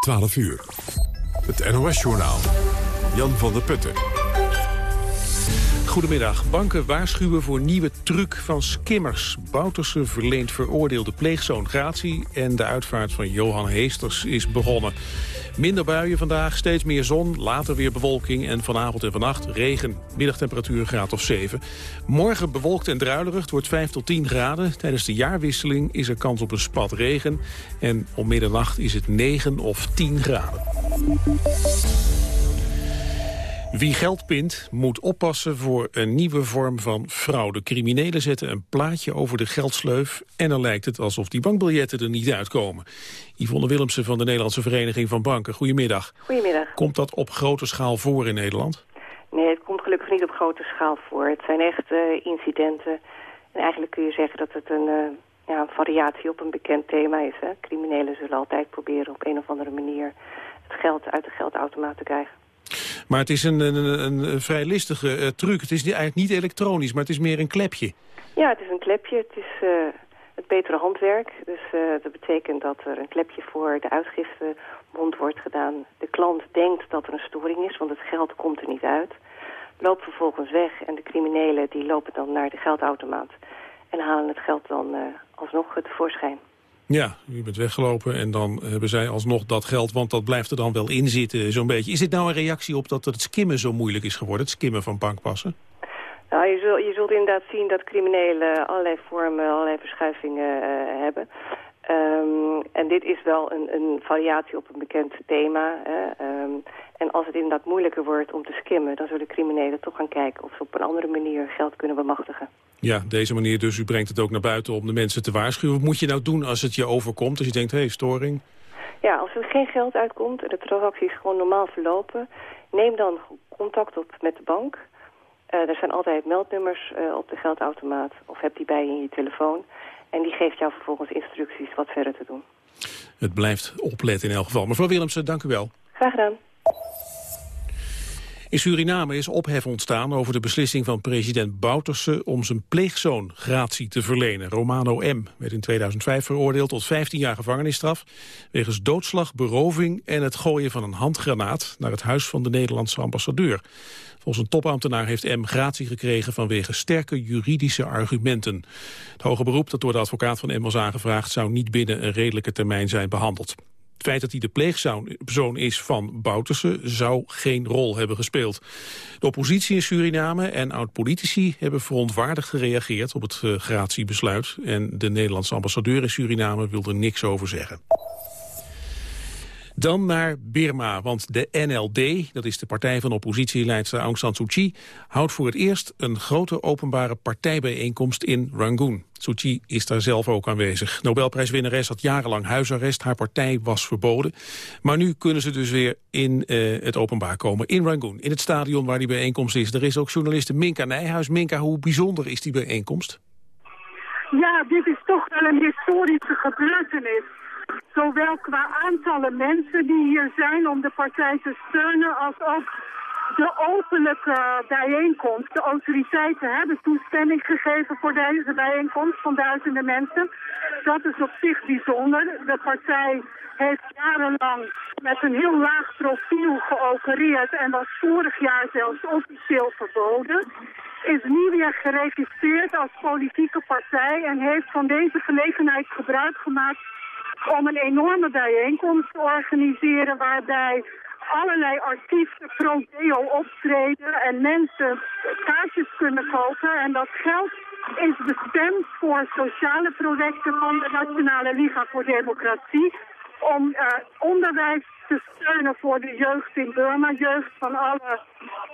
12 uur. Het NOS-journaal. Jan van der Putten. Goedemiddag. Banken waarschuwen voor nieuwe truc van skimmers. Bouterse verleent veroordeelde pleegzoon gratie... en de uitvaart van Johan Heesters is begonnen. Minder buien vandaag, steeds meer zon, later weer bewolking... en vanavond en vannacht regen. Middagtemperatuur graad of 7. Morgen bewolkt en druilerig, het wordt 5 tot 10 graden. Tijdens de jaarwisseling is er kans op een spat regen. En om middernacht is het 9 of 10 graden. Wie geld pint, moet oppassen voor een nieuwe vorm van fraude. Criminelen zetten een plaatje over de geldsleuf... en dan lijkt het alsof die bankbiljetten er niet uitkomen. Yvonne Willemsen van de Nederlandse Vereniging van Banken. Goedemiddag. Goedemiddag. Komt dat op grote schaal voor in Nederland? Nee, het komt gelukkig niet op grote schaal voor. Het zijn echt uh, incidenten. En eigenlijk kun je zeggen dat het een, uh, ja, een variatie op een bekend thema is. Hè? Criminelen zullen altijd proberen op een of andere manier... het geld uit de geldautomaat te krijgen. Maar het is een, een, een vrij listige uh, truc. Het is eigenlijk niet elektronisch, maar het is meer een klepje. Ja, het is een klepje. Het is uh, het betere handwerk. Dus uh, dat betekent dat er een klepje voor de uitgifte mond wordt gedaan. De klant denkt dat er een storing is, want het geld komt er niet uit. Loopt vervolgens weg en de criminelen die lopen dan naar de geldautomaat. En halen het geld dan alsnog tevoorschijn. Ja, u bent weggelopen en dan hebben zij alsnog dat geld, want dat blijft er dan wel in zitten zo'n beetje. Is dit nou een reactie op dat het skimmen zo moeilijk is geworden, het skimmen van bankpassen? Nou, je, zult, je zult inderdaad zien dat criminelen allerlei vormen, allerlei verschuivingen uh, hebben. Um, en dit is wel een, een, variatie op een bekend thema. Hè. Um, en als het inderdaad moeilijker wordt om te skimmen... dan zullen criminelen toch gaan kijken of ze op een andere manier geld kunnen bemachtigen. Ja, deze manier dus. U brengt het ook naar buiten om de mensen te waarschuwen. Wat moet je nou doen als het je overkomt? Als je denkt, hé, hey, storing? Ja, als er geen geld uitkomt en de transactie is gewoon normaal verlopen... neem dan contact op met de bank. Uh, er zijn altijd meldnummers uh, op de geldautomaat. Of heb die bij je in je telefoon. En die geeft jou vervolgens instructies wat verder te doen. Het blijft opletten in elk geval. Mevrouw Willemsen, dank u wel. Graag gedaan. In Suriname is ophef ontstaan over de beslissing van president Bouterse om zijn pleegzoon gratie te verlenen. Romano M. werd in 2005 veroordeeld tot 15 jaar gevangenisstraf wegens doodslag, beroving en het gooien van een handgranaat naar het huis van de Nederlandse ambassadeur. Volgens een topambtenaar heeft M gratie gekregen vanwege sterke juridische argumenten. Het hoge beroep dat door de advocaat van M was aangevraagd zou niet binnen een redelijke termijn zijn behandeld. Het feit dat hij de pleegzoon is van Bouterse zou geen rol hebben gespeeld. De oppositie in Suriname en oud-politici hebben verontwaardigd gereageerd op het uh, gratiebesluit. En de Nederlandse ambassadeur in Suriname wil er niks over zeggen. Dan naar Birma, want de NLD, dat is de partij van oppositieleidster Aung San Suu Kyi, houdt voor het eerst een grote openbare partijbijeenkomst in Rangoon. Suu Kyi is daar zelf ook aanwezig. Nobelprijswinnares had jarenlang huisarrest, haar partij was verboden. Maar nu kunnen ze dus weer in uh, het openbaar komen, in Rangoon, in het stadion waar die bijeenkomst is. Er is ook journaliste Minka Nijhuis. Minka, hoe bijzonder is die bijeenkomst? Ja, dit is toch wel een historische gebeurtenis. Zowel qua aantallen mensen die hier zijn om de partij te steunen... als ook de openlijke bijeenkomst. De autoriteiten hebben toestemming gegeven voor deze bijeenkomst van duizenden mensen. Dat is op zich bijzonder. De partij heeft jarenlang met een heel laag profiel geopereerd en was vorig jaar zelfs officieel verboden. Is nu weer geregistreerd als politieke partij en heeft van deze gelegenheid gebruik gemaakt om een enorme bijeenkomst te organiseren waarbij allerlei artiesten pro deo optreden en mensen kaartjes kunnen kopen. En dat geld is bestemd voor sociale projecten van de Nationale Liga voor Democratie. Om uh, onderwijs te steunen voor de jeugd in Burma, jeugd van alle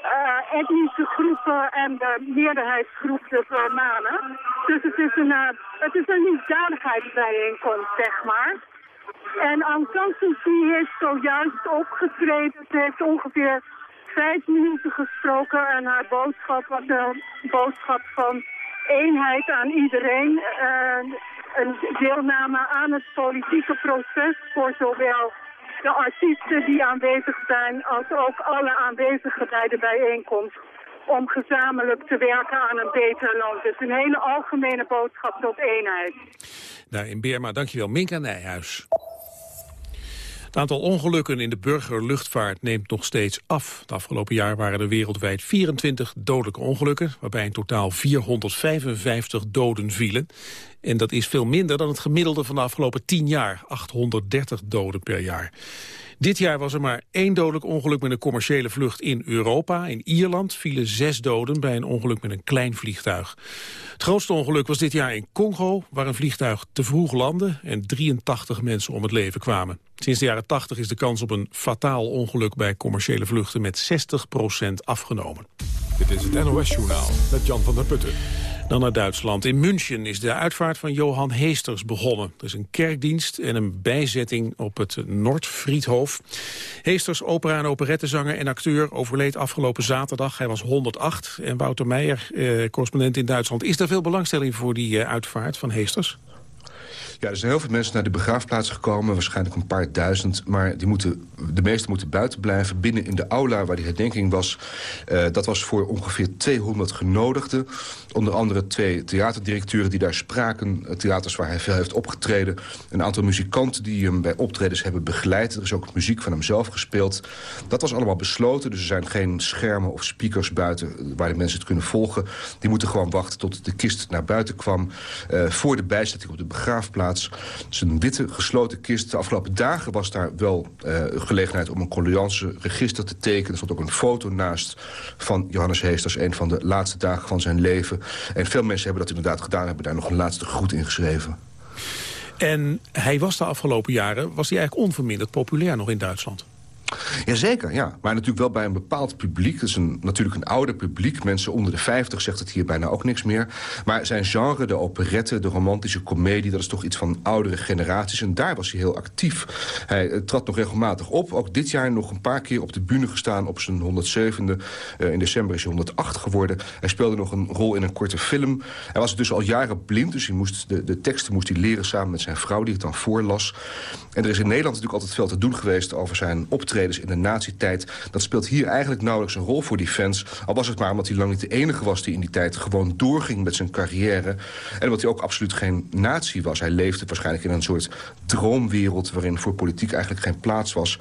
uh, etnische groepen en de meerderheidsgroep de Burmanen. Dus het is een, uh, het is een liefdadigheidsbijeenkomst, zeg maar. En Aung San heeft zojuist opgetreden. Ze heeft ongeveer vijf minuten gesproken en haar boodschap was een boodschap van eenheid aan iedereen. Een deelname aan het politieke proces voor zowel de artiesten die aanwezig zijn als ook alle aanwezigen bij de bijeenkomst om gezamenlijk te werken aan een beter land. Dus een hele algemene boodschap tot eenheid. Daar in Birma, dankjewel. Minka Nijhuis. Het aantal ongelukken in de burgerluchtvaart neemt nog steeds af. Het afgelopen jaar waren er wereldwijd 24 dodelijke ongelukken... waarbij in totaal 455 doden vielen. En dat is veel minder dan het gemiddelde van de afgelopen 10 jaar. 830 doden per jaar. Dit jaar was er maar één dodelijk ongeluk met een commerciële vlucht in Europa. In Ierland vielen zes doden bij een ongeluk met een klein vliegtuig. Het grootste ongeluk was dit jaar in Congo, waar een vliegtuig te vroeg landde en 83 mensen om het leven kwamen. Sinds de jaren 80 is de kans op een fataal ongeluk bij commerciële vluchten met 60% afgenomen. Dit is het NOS Journaal met Jan van der Putten. Dan naar Duitsland. In München is de uitvaart van Johan Heesters begonnen. Er is een kerkdienst en een bijzetting op het Noordfriedhof. Heesters, opera- en operettezanger en acteur, overleed afgelopen zaterdag. Hij was 108. En Wouter Meijer, eh, correspondent in Duitsland. Is er veel belangstelling voor die eh, uitvaart van Heesters? Ja, er zijn heel veel mensen naar de begraafplaats gekomen. Waarschijnlijk een paar duizend. Maar die moeten, de meesten moeten buiten blijven. Binnen in de aula waar die herdenking was. Uh, dat was voor ongeveer 200 genodigden. Onder andere twee theaterdirecteuren die daar spraken. Theaters waar hij veel heeft opgetreden. Een aantal muzikanten die hem bij optredens hebben begeleid. Er is ook muziek van hem zelf gespeeld. Dat was allemaal besloten. Dus er zijn geen schermen of speakers buiten waar de mensen het kunnen volgen. Die moeten gewoon wachten tot de kist naar buiten kwam. Voor de bijzetting op de begraafplaats Het is een witte gesloten kist. De afgelopen dagen was daar wel uh, gelegenheid om een register te tekenen. Er stond ook een foto naast van Johannes Heesters... een van de laatste dagen van zijn leven. En veel mensen hebben dat inderdaad gedaan... hebben daar nog een laatste groet in geschreven. En hij was de afgelopen jaren was hij eigenlijk onverminderd populair nog in Duitsland. Jazeker, ja. Maar natuurlijk wel bij een bepaald publiek. Dat is een, natuurlijk een ouder publiek. Mensen onder de 50 zegt het hier bijna ook niks meer. Maar zijn genre, de operette, de romantische komedie... dat is toch iets van oudere generaties. En daar was hij heel actief. Hij uh, trad nog regelmatig op. Ook dit jaar nog een paar keer op de bühne gestaan op zijn 107e. Uh, in december is hij 108 geworden. Hij speelde nog een rol in een korte film. Hij was dus al jaren blind, dus hij moest de, de teksten moest hij leren samen met zijn vrouw... die het dan voorlas. En er is in Nederland natuurlijk altijd veel te doen geweest over zijn optreden in de nazi-tijd. Dat speelt hier eigenlijk nauwelijks een rol voor die fans. Al was het maar omdat hij lang niet de enige was die in die tijd gewoon doorging met zijn carrière. En omdat hij ook absoluut geen nazi was. Hij leefde waarschijnlijk in een soort droomwereld waarin voor politiek eigenlijk geen plaats was.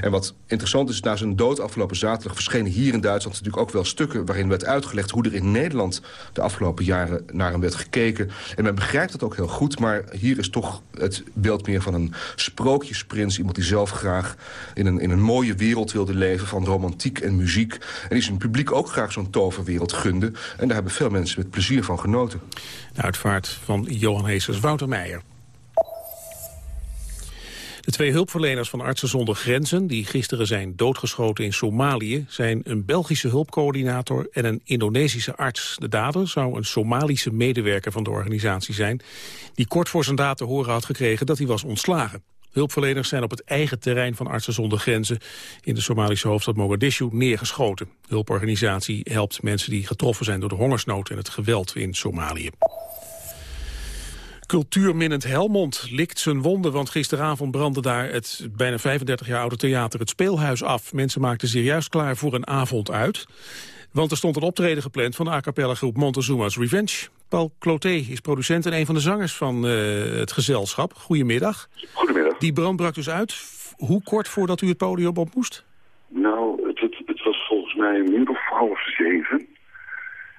En wat interessant is, na zijn dood afgelopen zaterdag verschenen hier in Duitsland natuurlijk ook wel stukken waarin werd uitgelegd hoe er in Nederland de afgelopen jaren naar hem werd gekeken. En men begrijpt het ook heel goed, maar hier is toch het beeld meer van een sprookjesprins. Iemand die zelf graag in een een mooie wereld wilde leven van romantiek en muziek. En die zijn publiek ook graag zo'n toverwereld gunde. En daar hebben veel mensen met plezier van genoten. De uitvaart van Johan Heesers Wouter Meijer. De twee hulpverleners van Artsen zonder Grenzen... die gisteren zijn doodgeschoten in Somalië... zijn een Belgische hulpcoördinator en een Indonesische arts. De dader zou een Somalische medewerker van de organisatie zijn... die kort voor zijn daad te horen had gekregen dat hij was ontslagen. Hulpverleners zijn op het eigen terrein van Artsen zonder Grenzen in de Somalische hoofdstad Mogadishu neergeschoten. De hulporganisatie helpt mensen die getroffen zijn door de hongersnood en het geweld in Somalië. Cultuurminnend Helmond likt zijn wonden, want gisteravond brandde daar het bijna 35 jaar oude theater het Speelhuis af. Mensen maakten zich juist klaar voor een avond uit. Want er stond een optreden gepland van de a cappella groep Montezuma's Revenge. Paul Cloté is producent en een van de zangers van uh, het gezelschap. Goedemiddag. Goedemiddag. Die brand brak dus uit. Hoe kort voordat u het podium op moest? Nou, het, het, het was volgens mij een uur of half zeven.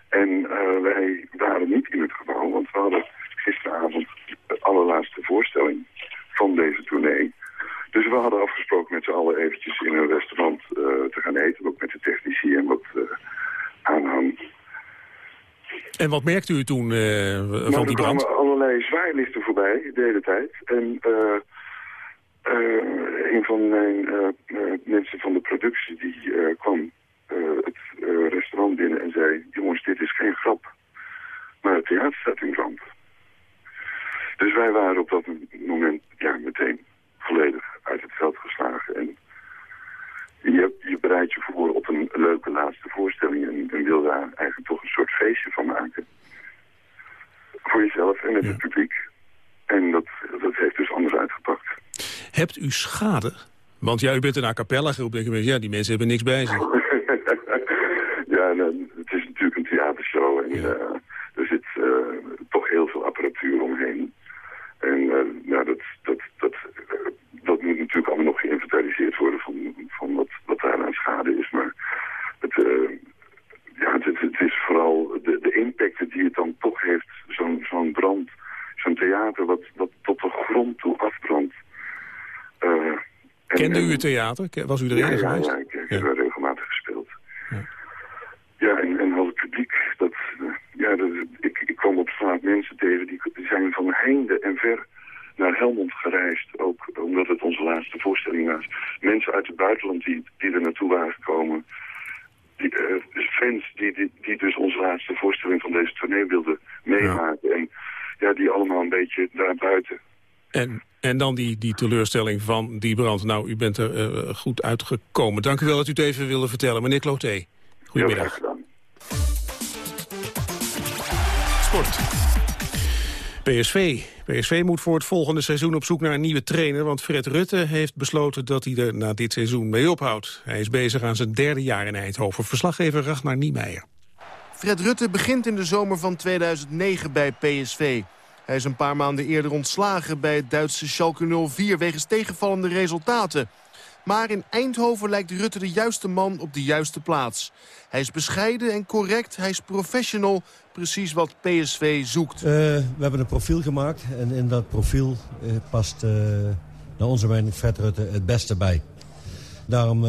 En uh, wij waren niet in het gebouw, want we hadden gisteravond de allerlaatste voorstelling van deze tournee. Dus we hadden afgesproken met z'n allen eventjes in een restaurant uh, te gaan eten, ook met de technici en wat aanhang. En wat merkte u toen uh, nou, van die brand? Er kwamen allerlei zwaailichten voorbij de hele tijd. En uh, uh, een van mijn mensen van de productie die kwam het restaurant binnen en zei... jongens, dit is geen grap, maar het theater staat in brand. Dus wij waren op dat moment ja, meteen volledig uit het veld geslagen. En je, je bereidt je voor op een leuke laatste voorstelling en, en, wil daar eigenlijk toch een soort feestje van maken. Voor jezelf en met ja. het publiek. En dat, dat heeft dus anders uitgepakt. Hebt u schade? Want ja, u bent een a cappella groep. Ja, die mensen hebben niks bij zich. ja, nou, het is natuurlijk een theatershow. En ja. uh, er zit uh, toch heel veel apparatuur omheen. En uh, nou, dat, dat, dat, dat moet natuurlijk allemaal nog geïnvesteerd Kende u theater? Was u er eerder ja, geweest? ja, ik, ik heb er regelmatig gespeeld. Ja, en, en al het publiek, dat, eh, ja, dat, ik, ik kwam op straat mensen tegen, die, die zijn van heinde en ver naar Helmond gereisd. Ook omdat het onze laatste voorstelling was. Mensen uit het buitenland die, die er naartoe waren gekomen. Die, eh, fans die, die, die dus onze laatste voorstelling van deze tournee wilden meemaken. En ja, die allemaal een beetje daar buiten. En, dan die, die teleurstelling van die brand. Nou, u bent er eh, goed uitgekomen. Dank u wel dat u het even wilde vertellen. Meneer Cloté, goedemiddag. Sport. PSV. PSV moet voor het volgende seizoen op zoek naar een nieuwe trainer... want Fred Rutte heeft besloten dat hij er na dit seizoen mee ophoudt. Hij is bezig aan zijn derde jaar in Eindhoven. Verslaggever Ragnar Niemeyer. Fred Rutte begint in de zomer van 2009 bij PSV. Hij is een paar maanden eerder ontslagen bij het Duitse Schalke 04... wegens tegenvallende resultaten. Maar in Eindhoven lijkt Rutte de juiste man op de juiste plaats. Hij is bescheiden en correct, hij is professional, precies wat PSV zoekt. Uh, we hebben een profiel gemaakt en in dat profiel uh, past uh, naar onze mening Fred Rutte het beste bij. Daarom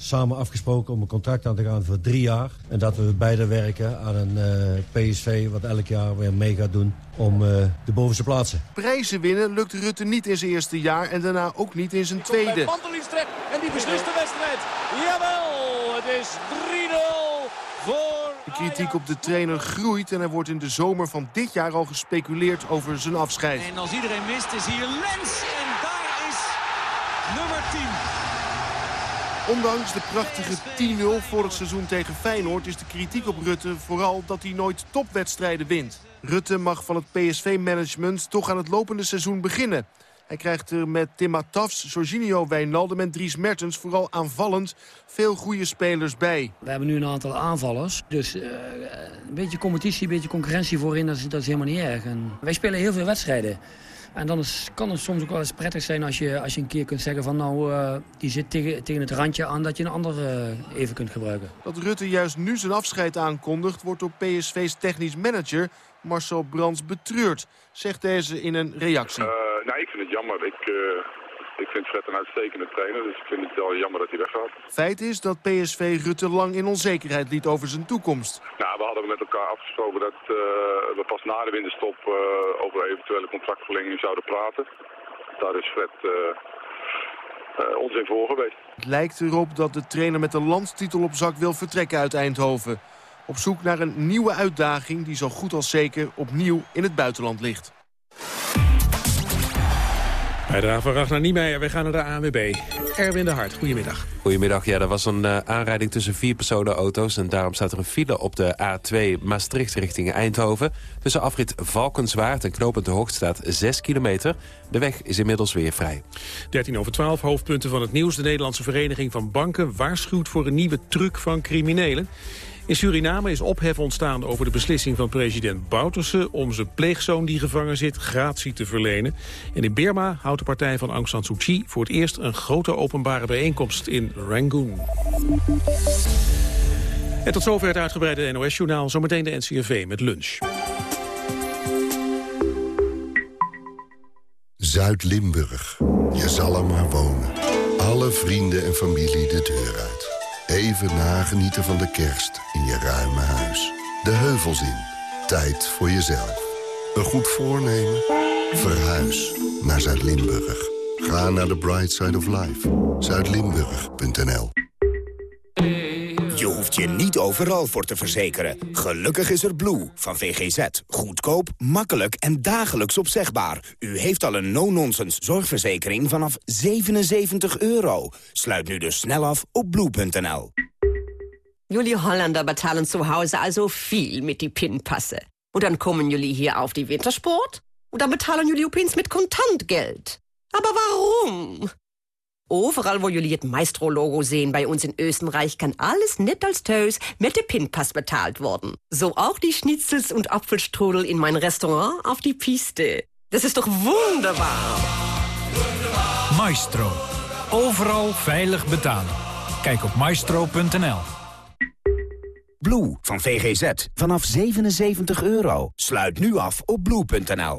samen afgesproken om een contract aan te gaan voor drie jaar. En dat we beide werken aan een PSV wat elk jaar weer mee gaat doen om de bovenste plaatsen. Prijzen winnen lukt Rutte niet in zijn eerste jaar en daarna ook niet in zijn tweede. En die beslist de wedstrijd. Jawel, het is 3-0 voor... De kritiek op de trainer groeit en er wordt in de zomer van dit jaar al gespeculeerd over zijn afscheid. En als iedereen mist is hier Lens en daar is nummer 10. Ondanks de prachtige 10-0 voor het seizoen tegen Feyenoord is de kritiek op Rutte vooral dat hij nooit topwedstrijden wint. Rutte mag van het PSV-management toch aan het lopende seizoen beginnen. Hij krijgt er met Tim Tafs, Jorginho Wijnaldum en Dries Mertens... vooral aanvallend veel goede spelers bij. We hebben nu een aantal aanvallers. Dus uh, een beetje competitie, een beetje concurrentie voorin, dat is, dat is helemaal niet erg. En wij spelen heel veel wedstrijden. En dan is, kan het soms ook wel eens prettig zijn als je, als je een keer kunt zeggen van... nou, uh, die zit tegen, tegen het randje aan dat je een ander uh, even kunt gebruiken. Dat Rutte juist nu zijn afscheid aankondigt... wordt door PSV's technisch manager Marcel Brands betreurd. Zegt deze in een reactie. nou, ik vind het jammer. Ik, uh, ik vind Fred een uitstekende trainer, dus ik vind het wel jammer dat hij weggaat. Feit is dat PSV Rutte lang in onzekerheid liet over zijn toekomst. Nou, we hadden met elkaar afgesproken dat uh, pas na de winterstop uh, over eventuele contractverlenging zouden praten. Daar is Fred ons in voor geweest. Het lijkt erop dat de trainer met de landstitel op zak wil vertrekken uit Eindhoven. Op zoek naar een nieuwe uitdaging die zo goed als zeker opnieuw in het buitenland ligt. Bijdrage van Ragnar Niemeyer. We gaan naar de ANWB. Erwin de Hart, goedemiddag. Goedemiddag. Ja, er was een uh, aanrijding tussen vier personenauto's... en daarom staat er een file op de A2 Maastricht richting Eindhoven. Tussen afrit Valkenswaard en knooppunt de Hoogst staat 6 kilometer. De weg is inmiddels weer vrij. 13 over 12, hoofdpunten van het nieuws. De Nederlandse Vereniging van Banken waarschuwt voor een nieuwe truc van criminelen. In Suriname is ophef ontstaan over de beslissing van president Bouterse... om zijn pleegzoon die gevangen zit gratie te verlenen. En in Burma houdt de partij van Aung San Suu Kyi... voor het eerst een grote openbare bijeenkomst in Rangoon. En tot zover het uitgebreide NOS-journaal. Zometeen de NCRV met lunch. Zuid-Limburg. Je zal er maar wonen. Alle vrienden en familie de deur uit. Even nagenieten van de kerst in je ruime huis. De heuvels in. Tijd voor jezelf. Een goed voornemen? Verhuis naar Zuid-Limburg. Ga naar the bright side of life. Zuidlimburg.nl hoeft je niet overal voor te verzekeren. Gelukkig is er Blue van VGZ. Goedkoop, makkelijk en dagelijks opzegbaar. U heeft al een no-nonsense zorgverzekering vanaf 77 euro. Sluit nu dus snel af op blue.nl. Jullie Holländer betalen zu Hause also viel mit die Pinpasse. Und dann kommen jullie hier auf die Wintersport? Und dann betalen jullie opeens mit Kontantgeld. Aber warum? Overal wo jullie het Maestro-Logo sehen bei uns in Österreich, kann alles net als Tös mit de Pinpass betalt worden. So auch die Schnitzels und Apfelstrudel in mein Restaurant auf die Piste. Das ist doch wunderbar. Maestro. Overal veilig betalen. Kijk op maestro.nl. Blue van VGZ. Vanaf 77 euro. Sluit nu af op blue.nl.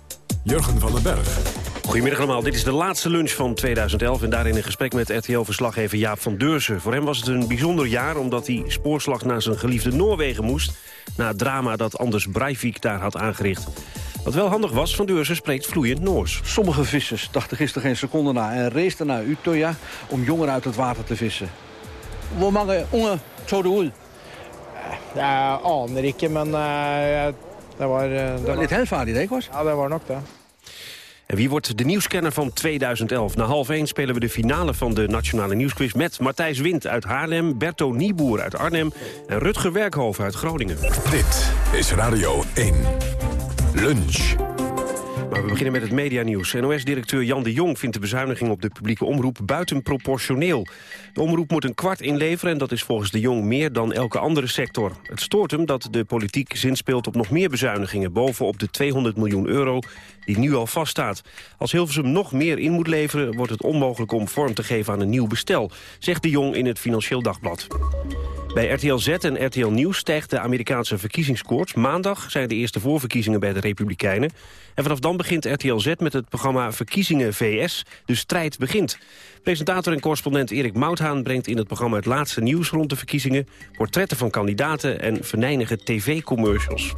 Jurgen van den Berg. Goedemiddag allemaal, dit is de laatste lunch van 2011... en daarin een gesprek met RTL-verslaggever Jaap van Deursen. Voor hem was het een bijzonder jaar omdat hij spoorslag naar zijn geliefde Noorwegen moest... na het drama dat Anders Breivik daar had aangericht. Wat wel handig was, Van Deursen spreekt vloeiend Noors. Sommige vissers dachten gisteren geen seconde na... en raceten naar Utøya om jongeren uit het water te vissen. Hoe mange unge tror du ut? Jeg aner ikke, men eh, det var... eh, Det Litt helferdig, det, was? Ja, det var nok det. En wie wordt de nieuwscanner van 2011? Na half 1 spelen we de finale van de Nationale Nieuwsquiz... met Matthijs Wind uit Haarlem, Berto Nieboer uit Arnhem... en Rutger Werkhoven uit Groningen. Dit is Radio 1. Lunch. Maar we beginnen met het medianieuws. NOS-directeur Jan de Jong vindt de bezuiniging op de publieke omroep buitenproportioneel. De omroep moet een kwart inleveren en dat is volgens de Jong meer dan elke andere sector. Het stoort hem dat de politiek zinspeelt op nog meer bezuinigingen... bovenop de 200 miljoen euro die nu al vaststaat. Als Hilversum nog meer in moet leveren... wordt het onmogelijk om vorm te geven aan een nieuw bestel... zegt de Jong in het Financieel Dagblad. Bij RTL Z en RTL Nieuws stijgt de Amerikaanse verkiezingskoorts. Maandag zijn de eerste voorverkiezingen bij de Republikeinen. En vanaf dan begint RTL Z met het programma Verkiezingen VS. De strijd begint. Presentator en correspondent Erik Brengt in het programma het laatste nieuws rond de verkiezingen, portretten van kandidaten en venijnige tv-commercials.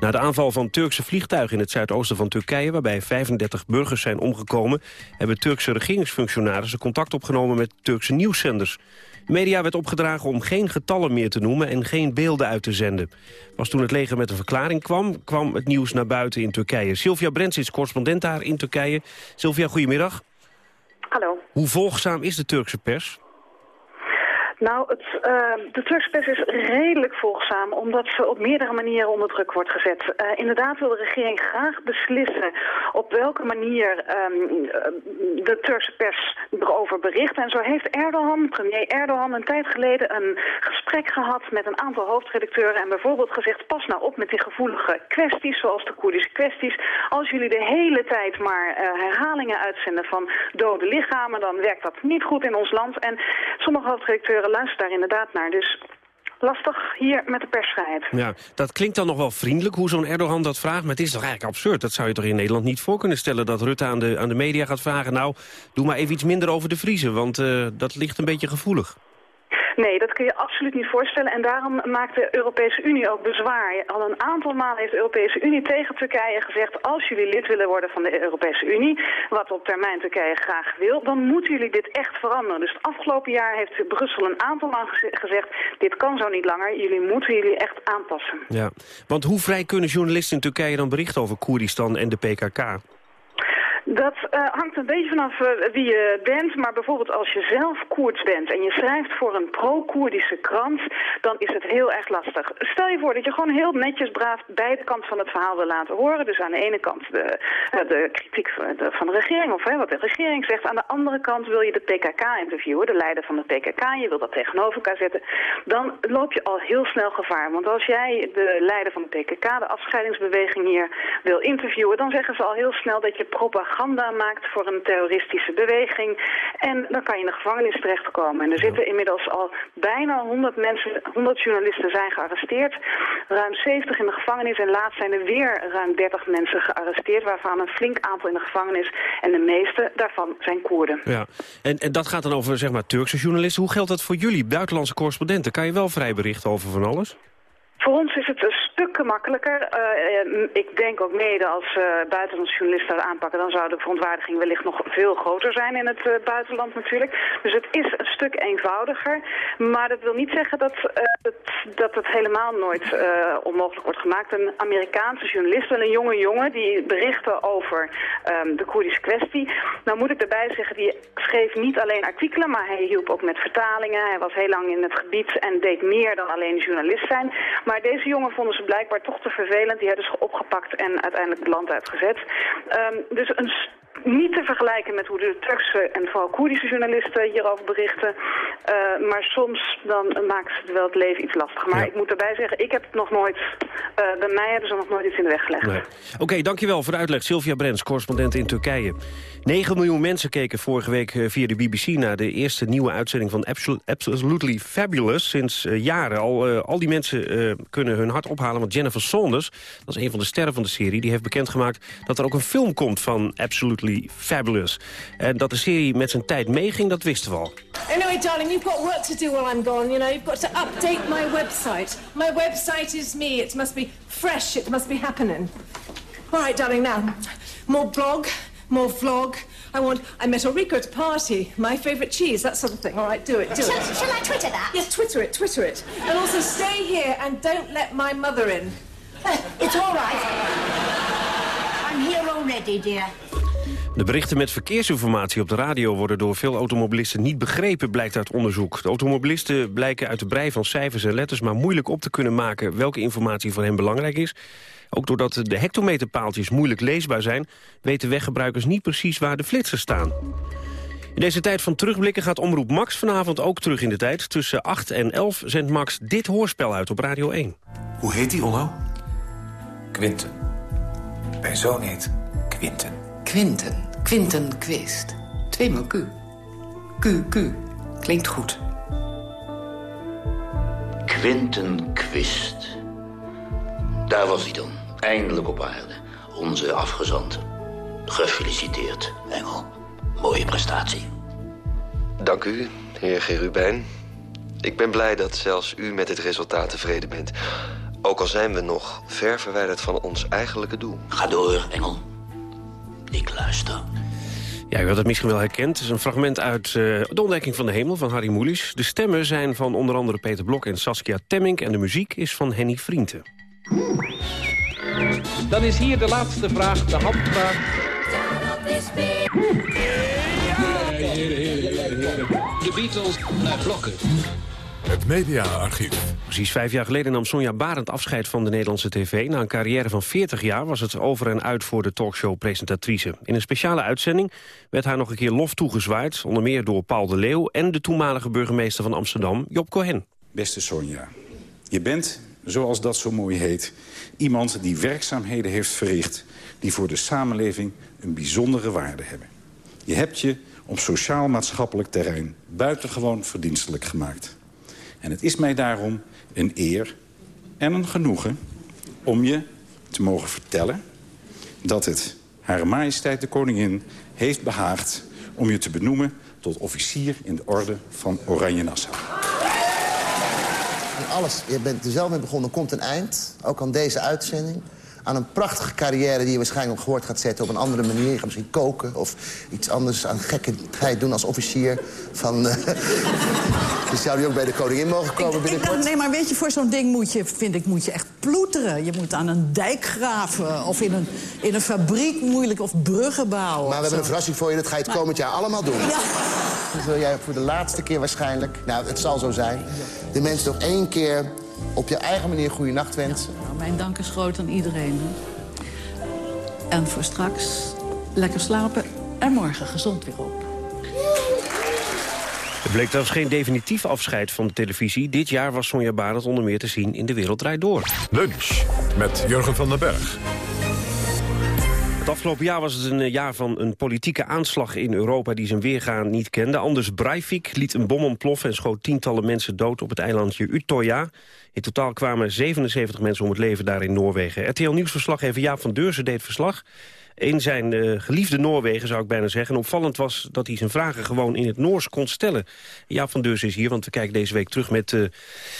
Na de aanval van Turkse vliegtuigen in het zuidoosten van Turkije... waarbij 35 burgers zijn omgekomen... hebben Turkse regeringsfunctionarissen contact opgenomen met Turkse nieuwszenders. De media werd opgedragen om geen getallen meer te noemen... en geen beelden uit te zenden. Pas toen het leger met een verklaring kwam... kwam het nieuws naar buiten in Turkije. Sylvia Brents is correspondent daar in Turkije. Sylvia, goedemiddag. Hallo. Hoe volgzaam is de Turkse pers? Nou, het, uh, de is redelijk volgzaam, omdat ze op meerdere manieren onder druk wordt gezet. Uh, inderdaad wil de regering graag beslissen op welke manier um, de Turkse pers erover bericht. En zo heeft Erdogan, premier Erdogan, een tijd geleden een gesprek gehad met een aantal hoofdredacteuren en bijvoorbeeld gezegd, pas nou op met die gevoelige kwesties, zoals de Koerdische kwesties. Als jullie de hele tijd maar uh, herhalingen uitzenden van dode lichamen, dan werkt dat niet goed in ons land. En sommige hoofdredacteuren luisteren daar inderdaad naar. Dus lastig hier met de persvrijheid. Ja, dat klinkt dan nog wel vriendelijk hoe zo'n Erdogan dat vraagt. Maar het is toch eigenlijk absurd. Dat zou je toch in Nederland niet voor kunnen stellen... dat Rutte aan de, aan de media gaat vragen... nou, doe maar even iets minder over de Vriezen, want uh, dat ligt een beetje gevoelig. Nee, dat kun je absoluut niet voorstellen. En daarom maakt de Europese Unie ook bezwaar. Al een aantal malen heeft de Europese Unie tegen Turkije gezegd... als jullie lid willen worden van de Europese Unie... wat op termijn Turkije graag wil... dan moeten jullie dit echt veranderen. Dus het afgelopen jaar heeft Brussel een aantal malen gezegd... dit kan zo niet langer, jullie moeten jullie echt aanpassen. Ja, want hoe vrij kunnen journalisten in Turkije dan berichten over Koerdistan en de PKK? Dat uh, hangt een beetje vanaf uh, wie je bent, maar bijvoorbeeld als je zelf Koerds bent en je schrijft voor een pro-Koerdische krant, dan is het heel erg lastig. Stel je voor dat je gewoon heel netjes braaf beide kanten van het verhaal wil laten horen. Dus aan de ene kant de, uh, de kritiek van de regering, of wat de regering zegt. Aan de andere kant wil je de PKK interviewen, de leider van de PKK, je wil dat tegenover elkaar zetten. Dan loop je al heel snel gevaar. Want als jij de leider van de PKK, de afscheidingsbeweging hier, wil interviewen, dan zeggen ze al heel snel dat je propaganda propaganda maakt voor een terroristische beweging. En dan kan je in de gevangenis terechtkomen. En er zitten inmiddels al bijna 100 mensen, 100 journalisten zijn gearresteerd. Ruim 70 in de gevangenis en laatst zijn er weer ruim 30 mensen gearresteerd... waarvan een flink aantal in de gevangenis. En de meeste daarvan zijn Koerden. Ja. En, en dat gaat dan over zeg maar, Turkse journalisten. Hoe geldt dat voor jullie, buitenlandse correspondenten? Kan je wel vrij berichten over van alles? Voor ons is het een stuk gemakkelijker. Uh, ik denk ook mede als uh, buitenlandse journalisten dat aanpakken... dan zou de verontwaardiging wellicht nog veel groter zijn in het buitenland natuurlijk. Dus het is een stuk eenvoudiger. Maar dat wil niet zeggen dat, het, dat het helemaal nooit onmogelijk wordt gemaakt. Een Amerikaanse journalist, een jonge jongen... die berichtte over um, de Koerdische kwestie. Nou moet ik erbij zeggen, die schreef niet alleen artikelen... maar hij hielp ook met vertalingen. Hij was heel lang in het gebied en deed meer dan alleen journalist zijn... Maar deze jongen vonden ze blijkbaar toch te vervelend. Die hebben ze opgepakt en uiteindelijk het land uitgezet. Um, dus een niet te vergelijken met hoe de Turkse en vooral Koerdische journalisten hierover berichten. Uh, maar soms dan maakt het wel het leven iets lastiger. Maar ik moet erbij zeggen, ik heb het nog nooit... Uh, bij mij hebben ze nog nooit iets in de weg gelegd. Nee. Oké, okay, dankjewel voor de uitleg. Sylvia Brens, correspondent in Turkije. 9 miljoen mensen keken vorige week eh, via de BBC... naar de eerste nieuwe uitzending van Absolutely Fabulous. Sinds uh, jaren. Al, al die mensen kunnen hun hart ophalen. Want Jennifer Saunders, dat is een van de sterren van de serie... die heeft bekendgemaakt dat er ook een film komt van Absolutely Fabulous. En dat de serie met zijn tijd meeging, dat wisten we al. Anyway, darling, you've got work to do while I'm gone. You know, you've got to update my website. My website is me. It must be fresh. It must be happening. All right, darling, now. More blog, more vlog. I want, I met Ulrika at a party. My favourite cheese, that sort of thing. All right, do it, do shall, it. Shall I Twitter that? Yes, Twitter it, Twitter it. And also stay here and don't let my mother in. it's all right. I'm here already, dear. De berichten met verkeersinformatie op de radio worden door veel automobilisten niet begrepen, blijkt uit onderzoek. De automobilisten blijken uit de brei van cijfers en letters maar moeilijk op te kunnen maken welke informatie voor hen belangrijk is. Ook doordat de hectometerpaaltjes moeilijk leesbaar zijn, weten weggebruikers niet precies waar de flitsers staan. In deze tijd van terugblikken gaat Omroep Max vanavond ook terug in de tijd. Tussen 8 en 11 zendt Max dit hoorspel uit op Radio 1. Hoe heet die, Onno? Quinten. Mijn zoon heet Quinten. Quinten. Quinten Quist. Tweemaal Q. Q, Q. Klinkt goed. Quinten Quist. Daar was hij dan, eindelijk op aarde. Onze afgezant. Gefeliciteerd, Engel. Mooie prestatie. Dank u, heer Gerubijn. Ik ben blij dat zelfs u met dit resultaat tevreden bent. Ook al zijn we nog ver verwijderd van ons eigenlijke doel. Ga door, Engel. Ik luister. Ja, u had het misschien wel herkend. Het is een fragment uit uh, De Ontdekking van de Hemel van Harry Mulisch. De stemmen zijn van onder andere Peter Blok en Saskia Temmink... en de muziek is van Henny Vrienden. Dan is hier de laatste vraag, de handvraag. De Beatles naar blokken. Het mediaarchief. Precies vijf jaar geleden nam Sonja Barend afscheid van de Nederlandse tv. Na een carrière van 40 jaar was het over en uit voor de talkshow-presentatrice. In een speciale uitzending werd haar nog een keer lof toegezwaaid... onder meer door Paul de Leeuw en de toenmalige burgemeester van Amsterdam, Job Cohen. Beste Sonja, je bent, zoals dat zo mooi heet... iemand die werkzaamheden heeft verricht... die voor de samenleving een bijzondere waarde hebben. Je hebt je op sociaal-maatschappelijk terrein buitengewoon verdienstelijk gemaakt. En het is mij daarom een eer en een genoegen om je te mogen vertellen... dat het Hare Majesteit de Koningin heeft behaagd om je te benoemen... tot officier in de orde van Oranje Nassau. En alles, je bent er zelf mee begonnen, komt een eind. Ook aan deze uitzending aan een prachtige carrière die je waarschijnlijk op gehoord gaat zetten op een andere manier. Je gaat misschien koken of iets anders aan gekkigheid doen als officier van... Uh, dus zou die ook bij de koningin mogen komen binnenkort? Ik, nee, maar weet je, voor zo'n ding moet je, vind ik, moet je echt ploeteren. Je moet aan een dijk graven of in een, in een fabriek moeilijk of bruggen bouwen. Maar we hebben een verrassing voor je, dat ga je het komend jaar allemaal doen. Ja. Wil jij voor de laatste keer waarschijnlijk, nou, het zal zo zijn... de mensen nog één keer op je eigen manier goede nacht wensen. Mijn dank is groot aan iedereen. En voor straks lekker slapen en morgen gezond weer op. Het bleek trouwens geen definitief afscheid van de televisie. Dit jaar was Sonja Barend onder meer te zien in De Wereld Draait Door. Lunch met Jurgen van den Berg. Het afgelopen jaar was het een eh, jaar van een politieke aanslag in Europa... die zijn weergaan niet kende. Anders Breivik liet een bom ontploffen en schoot tientallen mensen dood... op het eilandje Utøya. In totaal kwamen 77 mensen om het leven daar in Noorwegen. RTL Nieuwsverslaggever Jaap van Deurzen deed verslag in zijn uh, geliefde Noorwegen, zou ik bijna zeggen. En opvallend was dat hij zijn vragen gewoon in het Noors kon stellen. Jaap van Deurs is hier, want we kijken deze week terug met uh,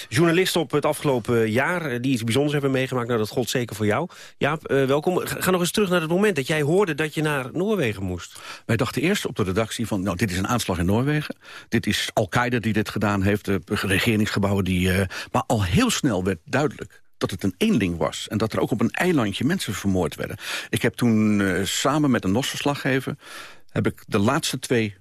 journalisten op het afgelopen jaar... Uh, die iets bijzonders hebben meegemaakt. Nou, dat gold zeker voor jou. Jaap, welkom. Ga nog eens terug naar het moment dat jij hoorde dat je naar Noorwegen moest. Wij dachten eerst op de redactie van, nou, dit is een aanslag in Noorwegen. Dit is Al-Qaeda die dit gedaan heeft, de regeringsgebouwen die... maar al heel snel werd duidelijk dat het een eenling was. En dat er ook op een eilandje mensen vermoord werden. Ik heb toen uh, samen met een NOS-verslaggever... heb ik de laatste twee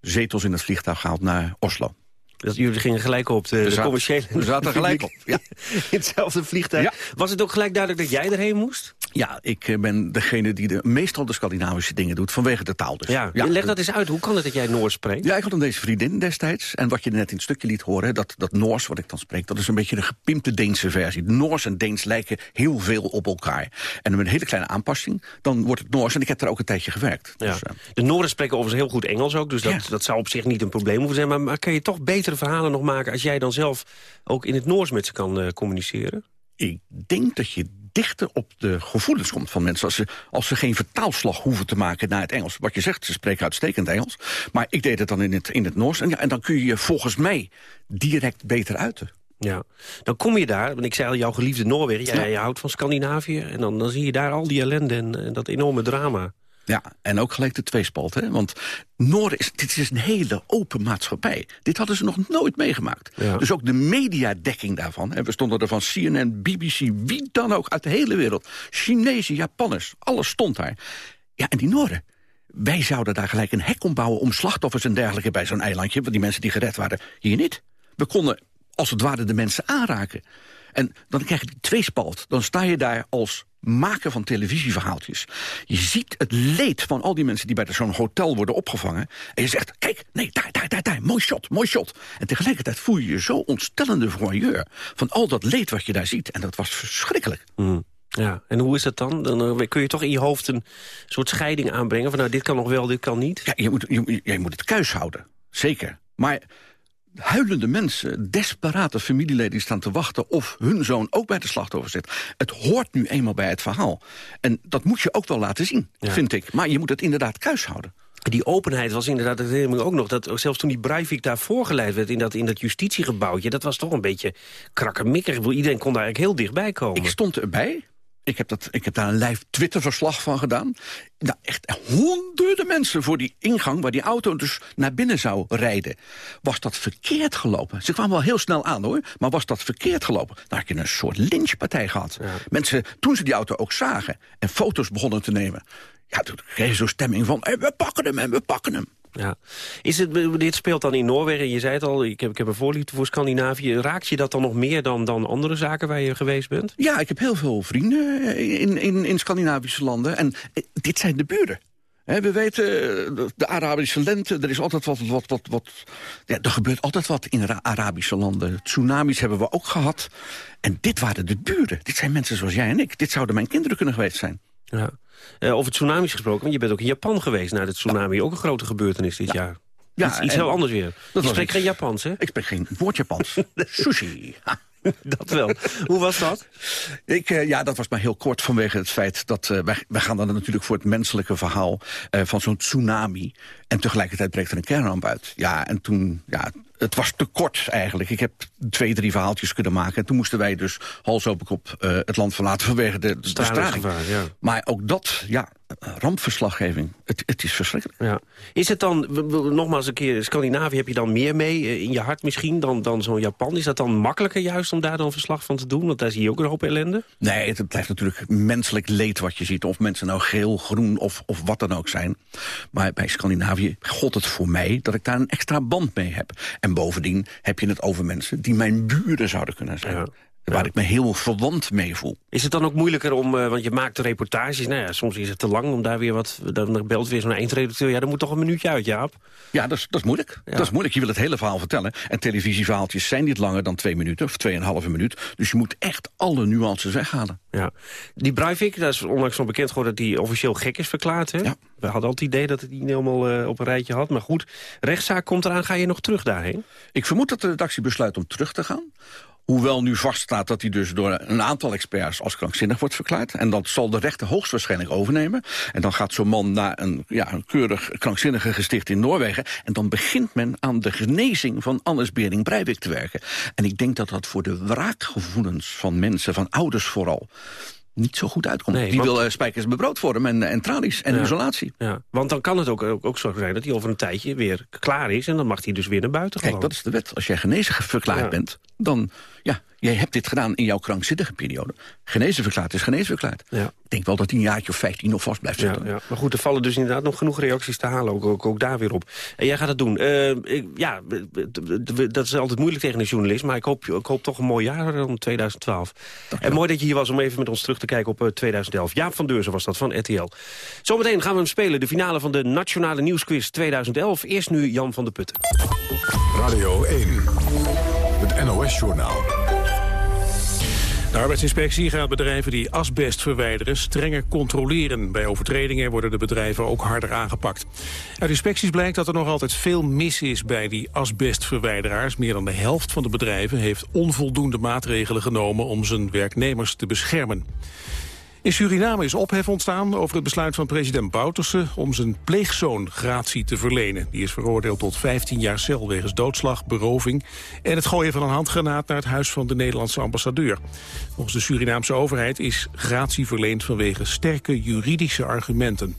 zetels in het vliegtuig gehaald naar Oslo. Dat jullie gingen gelijk op de, de commerciële... We zaten gelijk op, ja. In hetzelfde vliegtuig. Ja. Was het ook gelijk duidelijk dat jij erheen moest? Ja, ik eh, ben degene die de, meestal de Scandinavische dingen doet, vanwege de taal dus. Ja, leg dat eens uit. Hoe kan het dat jij Noors spreekt? Ja, ik had dan deze vriendin destijds. En wat je net in het stukje liet horen, dat, dat Noors wat ik dan spreek... dat is een beetje de gepimpte Deense versie. Noors en Deens lijken heel veel op elkaar. En met een hele kleine aanpassing, dan wordt het Noors. En ik heb daar ook een tijdje gewerkt. Ja. Dus, eh, De Nooren spreken overigens heel goed Engels ook, dus dat, dat zou op zich niet een probleem hoeven zijn. Maar, maar kan je toch betere verhalen nog maken als jij dan zelf ook in het Noors met ze kan eh, communiceren? ik denk dat je dichter op de gevoelens komt van mensen... Als ze, als ze geen vertaalslag hoeven te maken naar het Engels. Wat je zegt, ze spreken uitstekend Engels. Maar ik deed het dan in het, in het Noors. En, ja, en dan kun je je volgens mij direct beter uiten. Ja, dan kom je daar, want ik zei al, jouw geliefde Noorwegen... jij houdt van Scandinavië en dan, dan zie je daar al die ellende en, en dat enorme drama. Ja, en ook gelijk de tweespalt. Hè? Want Noorden is, dit is een hele open maatschappij. Dit hadden ze nog nooit meegemaakt. Dus ook de mediadekking daarvan. Hè? We stonden er van CNN, BBC, wie dan ook uit de hele wereld. Chinezen, Japanners, alles stond daar. Ja, en die Noorden. Wij zouden daar gelijk een hek om bouwen om slachtoffers en dergelijke bij zo'n eilandje. Want die mensen die gered waren, hier niet. We konden als het ware de mensen aanraken. En dan krijg je die tweespalt. Dan sta je daar als maker van televisieverhaaltjes. Je ziet het leed van al die mensen die bij zo'n hotel worden opgevangen. En je zegt, kijk, nee, daar, daar, daar, daar, mooi shot, mooi shot. En tegelijkertijd voel je je zo ontstellende voyeur... van al dat leed wat je daar ziet. En dat was verschrikkelijk. Mm. Ja, en hoe is dat dan? Dan uh, kun je toch in je hoofd een soort scheiding aanbrengen... van nou, dit kan nog wel, dit kan niet? Ja, je moet, je, je moet het kuis houden. Zeker. Maar huilende mensen, desperate familieleden die staan te wachten... of hun zoon ook bij de slachtoffer zit. Het hoort nu eenmaal bij het verhaal. En dat moet je ook wel laten zien, Ja. vind ik. Maar je moet het inderdaad kuis houden. Die openheid was inderdaad, dat herinner ik me ook nog... dat zelfs toen die Breivik daar voorgeleid werd in dat, in dat justitiegebouwtje... dat was toch een beetje krakkemikkig. Iedereen kon daar eigenlijk heel dichtbij komen. Ik stond erbij. Ik heb, dat, ik heb daar een live Twitter-verslag van gedaan. Nou, echt honderden mensen voor die ingang... waar die auto dus naar binnen zou rijden. Was dat verkeerd gelopen? Ze kwamen wel heel snel aan, hoor. Maar was dat verkeerd gelopen? Dan had je een soort lynchpartij gehad. Mensen, toen ze die auto ook zagen... en foto's begonnen te nemen... ja, toen kreeg je zo'n stemming van... "Hé, we pakken hem en we pakken hem. Ja. Is het, dit speelt dan in Noorwegen, je zei het al, ik heb, ik heb een voorliefde voor Scandinavië. Raakt je dat dan nog meer dan, dan andere zaken waar je geweest bent? Ja, ik heb heel veel vrienden in, in, in Scandinavische landen. En eh, dit zijn de buren. We weten, eh, de, Arabische lente, er is altijd wat, wat, wat, wat... Ja, er gebeurt altijd wat in Ra- Arabische landen. Tsunamis hebben we ook gehad. En dit waren de buren. Dit zijn mensen zoals jij en ik. Dit zouden mijn kinderen kunnen geweest zijn. Ja. Eh, over tsunamis gesproken, want je bent ook in Japan geweest na de tsunami. Ook een grote gebeurtenis dit jaar. Ja, iets heel anders weer. Je was spreekt geen Japans, hè? Ik spreek geen woord Japans. Sushi. dat wel. Hoe was dat? Ik, eh, ja, dat was maar heel kort vanwege het feit dat eh, wij, wij gaan dan natuurlijk voor het menselijke verhaal van zo'n tsunami. En tegelijkertijd breekt er een kernramp uit. Ja, en toen, ja, het was te kort eigenlijk. Ik heb twee, drie verhaaltjes kunnen maken. En toen moesten wij dus hals open kop eh, het land verlaten vanwege de, de straling. Ja. Maar ook dat, ja, rampverslaggeving, het, het is verschrikkelijk. Ja. Is het dan, nogmaals een keer, Scandinavië heb je dan meer mee eh, in je hart misschien dan, dan zo'n Japan? Is dat dan makkelijker juist om daar dan verslag van te doen? Want daar zie je ook een hoop ellende. Nee, het blijft natuurlijk menselijk leed wat je ziet. Of mensen nou geel, groen of, of wat dan ook zijn. Maar bij Scandinavië gold het voor mij dat ik daar een extra band mee heb. En bovendien heb je het over mensen die mijn buren zouden kunnen zijn. Waar ik me heel verwant mee voel. Is het dan ook moeilijker om, eh, want je maakt reportages, nou ja, soms is het te lang om daar weer wat, dan belt weer zo'n eindredacteur, ja, er moet toch een minuutje uit, Jaap? Ja, dat is, dat is moeilijk. Dat is moeilijk. Je wil het hele verhaal vertellen. En televisieverhaaltjes zijn niet langer dan twee minuten of tweeënhalve minuut. Dus je moet echt alle nuances weghalen. Ja. Die Breivik, daar is onlangs van bekend geworden dat hij officieel gek is verklaard. Hè? We hadden al het idee dat het niet helemaal eh, op een rijtje had. Maar goed, rechtszaak komt eraan. Ga je nog terug daarheen? Ik vermoed dat de redactie besluit om terug te gaan. Hoewel nu vaststaat dat hij dus door een aantal experts als krankzinnig wordt verklaard. En dat zal de rechter hoogstwaarschijnlijk overnemen. En dan gaat zo'n man naar een, ja, een keurig krankzinnige gesticht in Noorwegen. En dan begint men aan de genezing van Anders Bering Breivik te werken. En ik denk dat dat voor de wraakgevoelens van mensen, van ouders vooral niet zo goed uitkomt. Nee, Die want- wil eh, spijkers met brood voor hem en, en tralies en Ja. isolatie. Ja. Want dan kan het ook, ook, ook zo zijn dat hij over een tijdje weer klaar is. En dan mag hij dus weer naar buiten Kijk, gewoon. dat is de wet. Als jij genezen verklaard Ja. bent, dan ja, Jij hebt dit gedaan in jouw krankzinnige periode. Genezen verklaard is genezen verklaard. Ja. Ik denk wel dat hij een jaartje of 15 nog vast blijft Ja, zitten. ja. Maar goed, er vallen dus inderdaad nog genoeg reacties te halen. Ook, ook, ook daar weer op. En jij gaat het doen. Eh, ik- ja, dat is altijd moeilijk tegen een journalist. Maar ik hoop, ik hoop toch een mooi jaar om 2012. En mooi dat je hier was om even met ons terug te kijken op eh, 2011. Jaap van Deurzen was dat van RTL. Zometeen gaan we hem spelen. De finale van de Nationale Nieuwsquiz 2011. Eerst nu Jan van der Putten. Radio 1. Het NOS-journaal. De arbeidsinspectie gaat bedrijven die asbest verwijderen strenger controleren. Bij overtredingen worden de bedrijven ook harder aangepakt. Uit inspecties blijkt dat er nog altijd veel mis is bij die asbestverwijderaars. Meer dan de helft van de bedrijven heeft onvoldoende maatregelen genomen om zijn werknemers te beschermen. In Suriname is ophef ontstaan over het besluit van president Bouterse om zijn pleegzoon gratie te verlenen. Die is veroordeeld tot 15 jaar cel wegens doodslag, beroving en het gooien van een handgranaat naar het huis van de Nederlandse ambassadeur. Volgens de Surinaamse overheid is gratie verleend vanwege sterke juridische argumenten.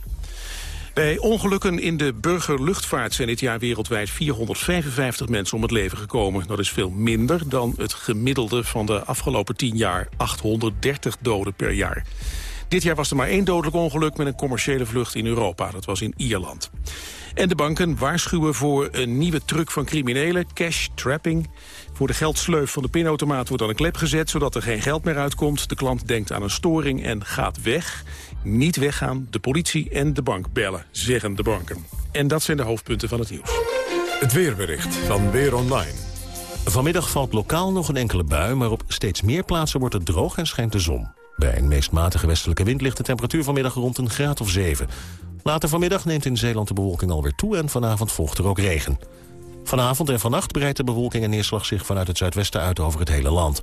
Bij ongelukken in de burgerluchtvaart zijn dit jaar wereldwijd 455 mensen om het leven gekomen. Dat is veel minder dan het gemiddelde van de afgelopen 10 jaar, 830 doden per jaar. Dit jaar was er maar één dodelijk ongeluk met een commerciële vlucht in Europa. Dat was in Ierland. En de banken waarschuwen voor een nieuwe truc van criminelen, cash trapping. Voor de geldsleuf van de pinautomaat wordt dan een klep gezet... zodat er geen geld meer uitkomt. De klant denkt aan een storing en gaat weg. Niet weggaan, de politie en de bank bellen, zeggen de banken. En dat zijn de hoofdpunten van het nieuws. Het weerbericht van Weer Online. Vanmiddag valt lokaal nog een enkele bui, maar op steeds meer plaatsen wordt het droog en schijnt de zon. Bij een meest matige westelijke wind ligt de temperatuur vanmiddag rond een graad of 7. Later vanmiddag neemt in Zeeland de bewolking alweer toe en vanavond volgt er ook regen. Vanavond en vannacht breidt de bewolking en neerslag zich vanuit het zuidwesten uit over het hele land.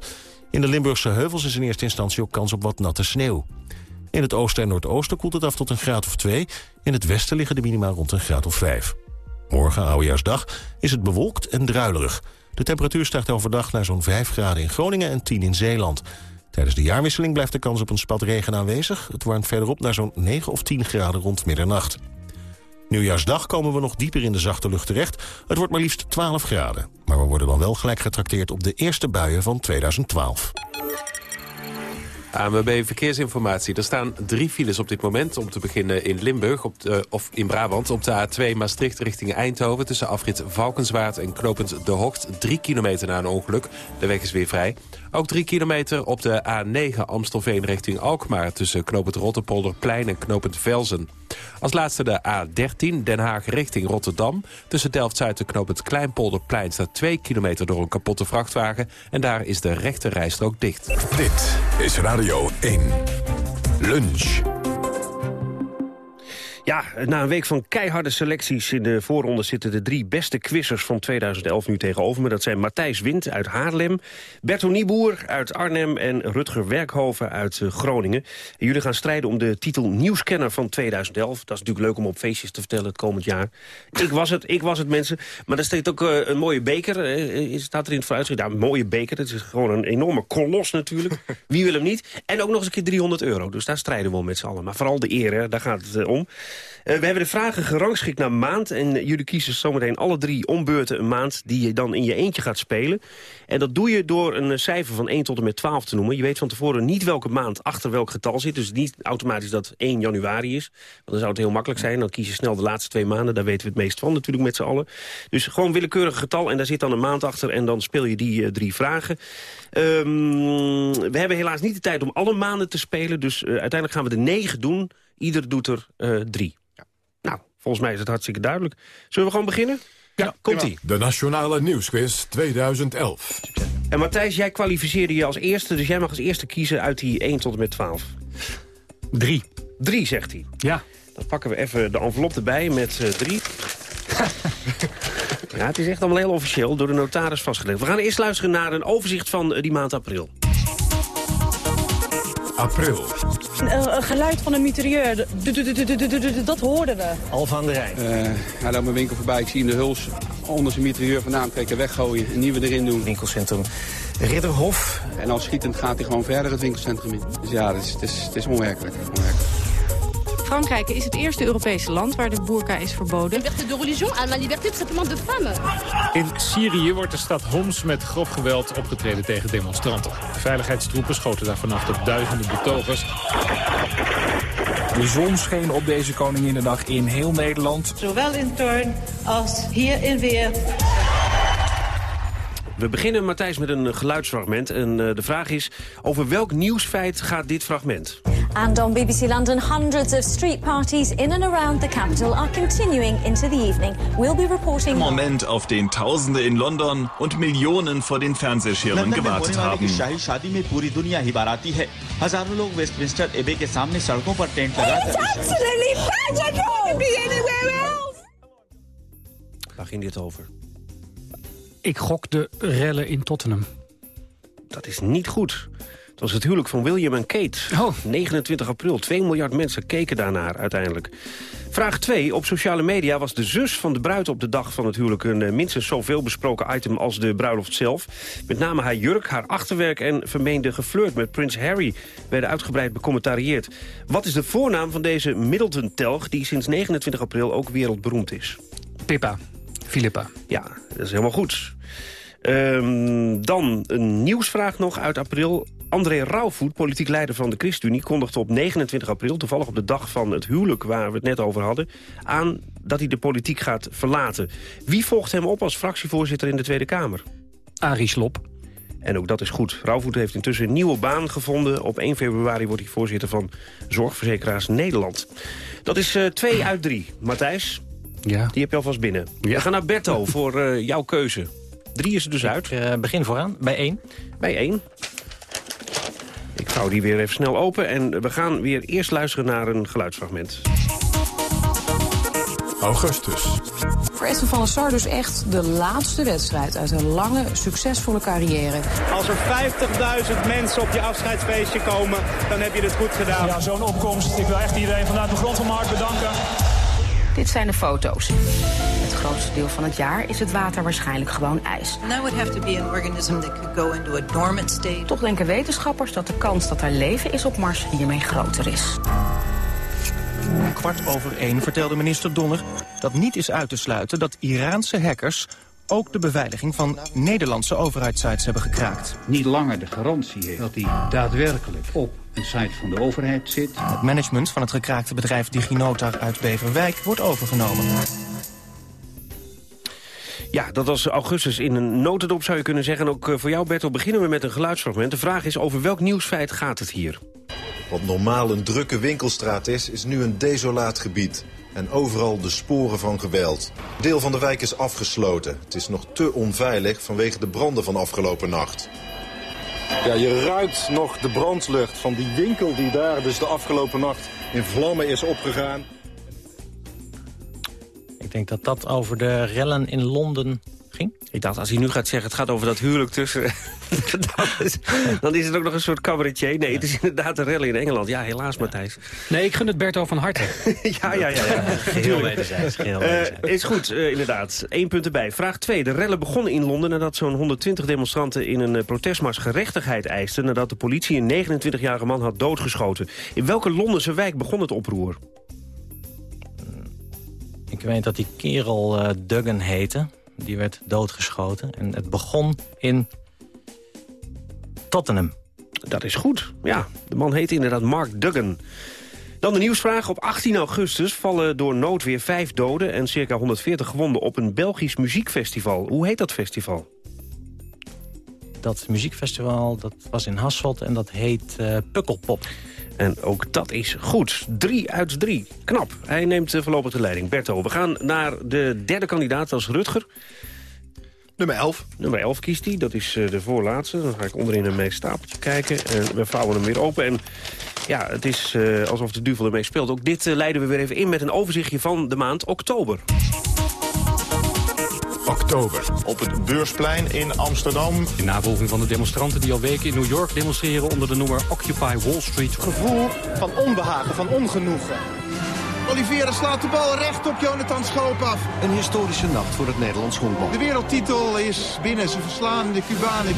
In de Limburgse heuvels is in eerste instantie ook kans op wat natte sneeuw. In het oosten en noordoosten koelt het af tot een graad of 2. In het westen liggen de minima rond een graad of 5. Morgen, oudejaarsdag, is het bewolkt en druilerig. De temperatuur stijgt overdag naar zo'n 5 graden in Groningen en 10 in Zeeland. Tijdens de jaarwisseling blijft de kans op een spat regen aanwezig. Het warmt verderop naar zo'n 9 of 10 graden rond middernacht. Nieuwjaarsdag komen we nog dieper in de zachte lucht terecht. Het wordt maar liefst 12 graden. Maar we worden dan wel gelijk getrakteerd op de eerste buien van 2012. ANWB Verkeersinformatie. Er staan drie files op dit moment. Om te beginnen in Limburg op de, of in Brabant. Op de A2 Maastricht richting Eindhoven. Tussen afrit Valkenswaard en knopend De Hocht. Drie kilometer na een ongeluk. De weg is weer vrij. Ook drie kilometer op de A9 Amstelveen richting Alkmaar. Tussen knopend Rotterpolderplein en knopend Velzen. Als laatste de A13 Den Haag richting Rotterdam. Tussen Delft-Zuid en knopend Kleinpolderplein staat 2 kilometer door een kapotte vrachtwagen. En daar is de rechte rijstrook dicht. Dit is Radio 1. Lunch. Ja, na een week van keiharde selecties in de voorronde... zitten de drie beste quizers van 2011 nu tegenover me. Dat zijn Matthijs Wind uit Haarlem, Berto Nieboer uit Arnhem... en Rutger Werkhoven uit eh, Groningen. En jullie gaan strijden om de titel Nieuwskenner van 2011. Dat is natuurlijk leuk om op feestjes te vertellen het komend jaar. Ik was het, ik was het, mensen. Maar er staat ook eh, een mooie beker. eh, staat er in het vooruitzicht. Ja, een mooie beker. Het is gewoon een enorme kolos natuurlijk. Wie wil hem niet? En ook nog eens een keer 300 euro. Dus daar strijden we om met z'n allen. Maar vooral de eer, daar gaat het om. Eh, we hebben de vragen gerangschikt naar maand. En jullie kiezen zometeen alle drie ombeurten een maand... die je dan in je eentje gaat spelen. En dat doe je door een eh, cijfer van 1 tot en met 12 te noemen. Je weet van tevoren niet welke maand achter welk getal zit. Dus niet automatisch dat 1 januari is. Want dan zou het heel makkelijk zijn. Dan kies je snel de laatste twee maanden. Daar weten we het meest van natuurlijk met z'n allen. Dus gewoon willekeurig getal. En daar zit dan een maand achter. En dan speel je die eh, drie vragen. Ehm, we hebben helaas niet de tijd om alle maanden te spelen. Dus uiteindelijk gaan we er negen doen. Ieder doet er drie. Volgens mij is het hartstikke duidelijk. Zullen we gewoon beginnen? Ja, komt-ie. De Nationale Nieuwsquiz 2011. En Matthijs, jij kwalificeerde je als eerste, dus jij mag als eerste kiezen uit die 1 tot en met 12. Drie. Drie, zegt hij. Ja. Dan pakken we even de envelop erbij met eh, drie. ja, het is echt allemaal heel officieel door de notaris vastgelegd. We gaan eerst luisteren naar een overzicht van eh, die maand april. April. Een geluid van een mitrailleur, dat hoorden we. Al van de Rijn. hij loopt mijn winkel voorbij. Ik zie hem de huls onder zijn mitrailleur vandaan trekken, weggooien. Een nieuwe erin doen. Winkelcentrum Ridderhof. En al schietend gaat hij gewoon verder het winkelcentrum in. Dus ja, het is, het is, het is onwerkelijk. onwerkelijk. Frankrijk is het eerste Europese land waar de burka is verboden. Liberté de religion à la liberté de traitement de femme. In Syrië wordt de stad Homs met grof geweld opgetreden tegen demonstranten. De veiligheidstroepen schoten daar vannacht op duizenden betogers. De zon scheen op deze Koninginnedag in heel Nederland. Zowel in Turn als hier in Weer. We beginnen, Matthijs, met een geluidsfragment. En uh, de vraag is, over welk nieuwsfeit gaat dit fragment? And on BBC London, hundreds of street parties in and around the capital are continuing into the evening. We'll be reporting... Moment, auf den Tausende in London und Millionen vor den Fernsehschirmen gewartet haben. शाही शादी में पूरी दुनिया ही बाराती है हजारों लोग वेस्टमिंस्टर एबे के सामने सड़कों पर टेंट लगा Waar ging dit over? Ik gok de rellen in Tottenham. Dat is niet goed. Het was het huwelijk van William en Kate. Oh. 29 april. 2 miljard mensen keken daarnaar uiteindelijk. Vraag 2. Op sociale media was de zus van de bruid op de dag van het huwelijk... een uh, minstens zoveel besproken item als de bruiloft zelf. Met name haar jurk, haar achterwerk en vermeende geflirt met prins Harry... werden uitgebreid becommentarieerd. Wat is de voornaam van deze Middleton-telg... die sinds 29 april ook wereldberoemd is? Pippa. Philippa. Ja, dat is helemaal goed. Um, dan een nieuwsvraag nog uit april. André Rauwvoet, politiek leider van de ChristenUnie... kondigde op 29 april, toevallig op de dag van het huwelijk... waar we het net over hadden, aan dat hij de politiek gaat verlaten. Wie volgt hem op als fractievoorzitter in de Tweede Kamer? Arie Slop. En ook dat is goed. Rauwvoet heeft intussen een nieuwe baan gevonden. Op 1 februari wordt hij voorzitter van Zorgverzekeraars Nederland. Dat is 2 uh, uit 3. Matthijs, ja. die heb je alvast binnen. Ja. We gaan naar Berto voor uh, jouw keuze. Drie is er dus uit. Ik uh, begin vooraan, bij één. Bij één. Ik vouw die weer even snel open en we gaan weer eerst luisteren naar een geluidsfragment. Augustus. Voor Edwin van der Sar dus echt de laatste wedstrijd uit een lange, succesvolle carrière. Als er 50.000 mensen op je afscheidsfeestje komen, dan heb je het goed gedaan. Ja, zo'n opkomst. Ik wil echt iedereen vanuit de grond van mijn hart bedanken. Dit zijn de foto's. Het grootste deel van het jaar is het water waarschijnlijk gewoon ijs. That would have to be an organism that could go into a dormant state. Toch denken wetenschappers dat de kans dat er leven is op Mars hiermee groter is. Kwart over één vertelde minister Donner dat niet is uit te sluiten dat Iraanse hackers ook de beveiliging van Nederlandse overheidssites hebben gekraakt. Niet langer de garantie heeft dat hij daadwerkelijk op een site van de overheid zit. Het management van het gekraakte bedrijf DigiNota uit Beverwijk wordt overgenomen. Ja, dat was augustus in een notendop zou je kunnen zeggen. En ook voor jou, Bertel, beginnen we met een geluidsfragment. De vraag is, over welk nieuwsfeit gaat het hier? Wat normaal een drukke winkelstraat is, is nu een desolaat gebied. En overal de sporen van geweld. Deel van de wijk is afgesloten. Het is nog te onveilig vanwege de branden van afgelopen nacht. Ja, je ruikt nog de brandlucht van die winkel die daar dus de afgelopen nacht in vlammen is opgegaan. Ik denk dat dat over de rellen in Londen ging. Ik dacht, als hij nu gaat zeggen, het gaat over dat huwelijk tussen... dan, is, dan is het ook nog een soort cabaretier. Nee, het is inderdaad een rellen in Engeland. Ja, helaas, Matthijs. Nee, ik gun het Berto van harte. ja, ja, ja. ja. Geheel wederzijds. Geheel uh, is goed, uh, inderdaad. Eén punt erbij. Vraag 2. De rellen begonnen in Londen nadat zo'n 120 demonstranten... in een uh, protestmars gerechtigheid eisten... nadat de politie een 29-jarige man had doodgeschoten. In welke Londense wijk begon het oproer? Ik weet dat die kerel Duggan heette. Die werd doodgeschoten. En het begon in Tottenham. Dat is goed. Ja, de man heette inderdaad Mark Duggan. Dan de nieuwsvraag. Op 18 augustus vallen door noodweer vijf doden... en circa 140 gewonden op een Belgisch muziekfestival. Hoe heet dat festival? Dat muziekfestival dat was in Hasselt en dat heet uh, Pukkelpop. En ook dat is goed. Drie uit drie. Knap. Hij neemt voorlopig de leiding. Berto, we gaan naar de derde kandidaat, als Rutger. Nummer 11. Nummer 11 kiest hij. Dat is de voorlaatste. Dan ga ik onderin een mee stapeltje kijken. En we vouwen hem weer open. En ja, het is uh, alsof de duvel ermee speelt. Ook dit uh, leiden we weer even in met een overzichtje van de maand oktober. Oktober. Op het Beursplein in Amsterdam. In navolging van de demonstranten die al weken in New York demonstreren... onder de noemer Occupy Wall Street. Gevoel van onbehagen, van ongenoegen. Oliveira slaat de bal recht op Jonathan Schoop af. Een historische nacht voor het Nederlands honkbal. De wereldtitel is binnen. Ze verslaan de Cubanen.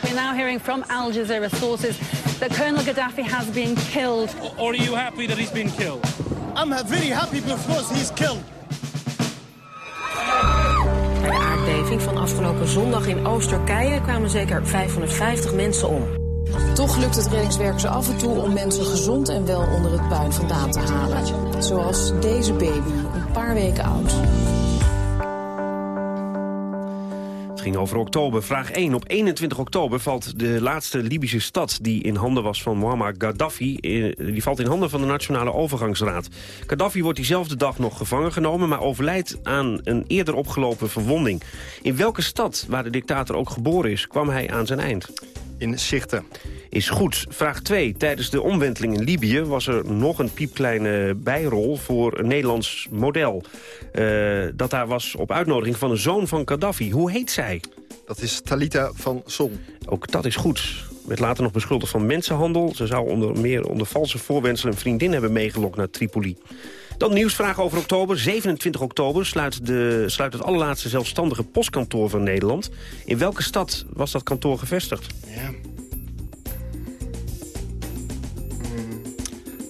We're now hearing from Al Jazeera sources that Colonel Gaddafi has been killed. Or are you happy that he's been killed? I'm very happy because he's killed. Aardbeving van afgelopen zondag in Oost-Turkije kwamen zeker 550 mensen om. Toch lukt het reddingswerk ze af en toe om mensen gezond en wel onder het puin vandaan te halen. Zoals deze baby, een paar weken oud. Ging over oktober. Vraag 1. Op 21 oktober valt de laatste Libische stad... die in handen was van Muammar Gaddafi... eh, die valt in handen van de Nationale Overgangsraad. Gaddafi wordt diezelfde dag nog gevangen genomen... maar overlijdt aan een eerder opgelopen verwonding. In welke stad, waar de dictator ook geboren is... kwam hij aan zijn eind? In Zichte. Is goed. Vraag 2. Tijdens de omwenteling in Libië was er nog een piepkleine bijrol voor een Nederlands model. Eh, dat daar was op uitnodiging van een zoon van Gaddafi. Hoe heet zij? Dat is Talita van Son. Ook dat is goed. Werd later nog beschuldigd van mensenhandel. Ze zou onder meer onder valse voorwendsel een vriendin hebben meegelokt naar Tripoli. Dan nieuwsvraag over oktober. 27 oktober sluit, de, sluit het allerlaatste zelfstandige postkantoor van Nederland. In welke stad was dat kantoor gevestigd? Ja.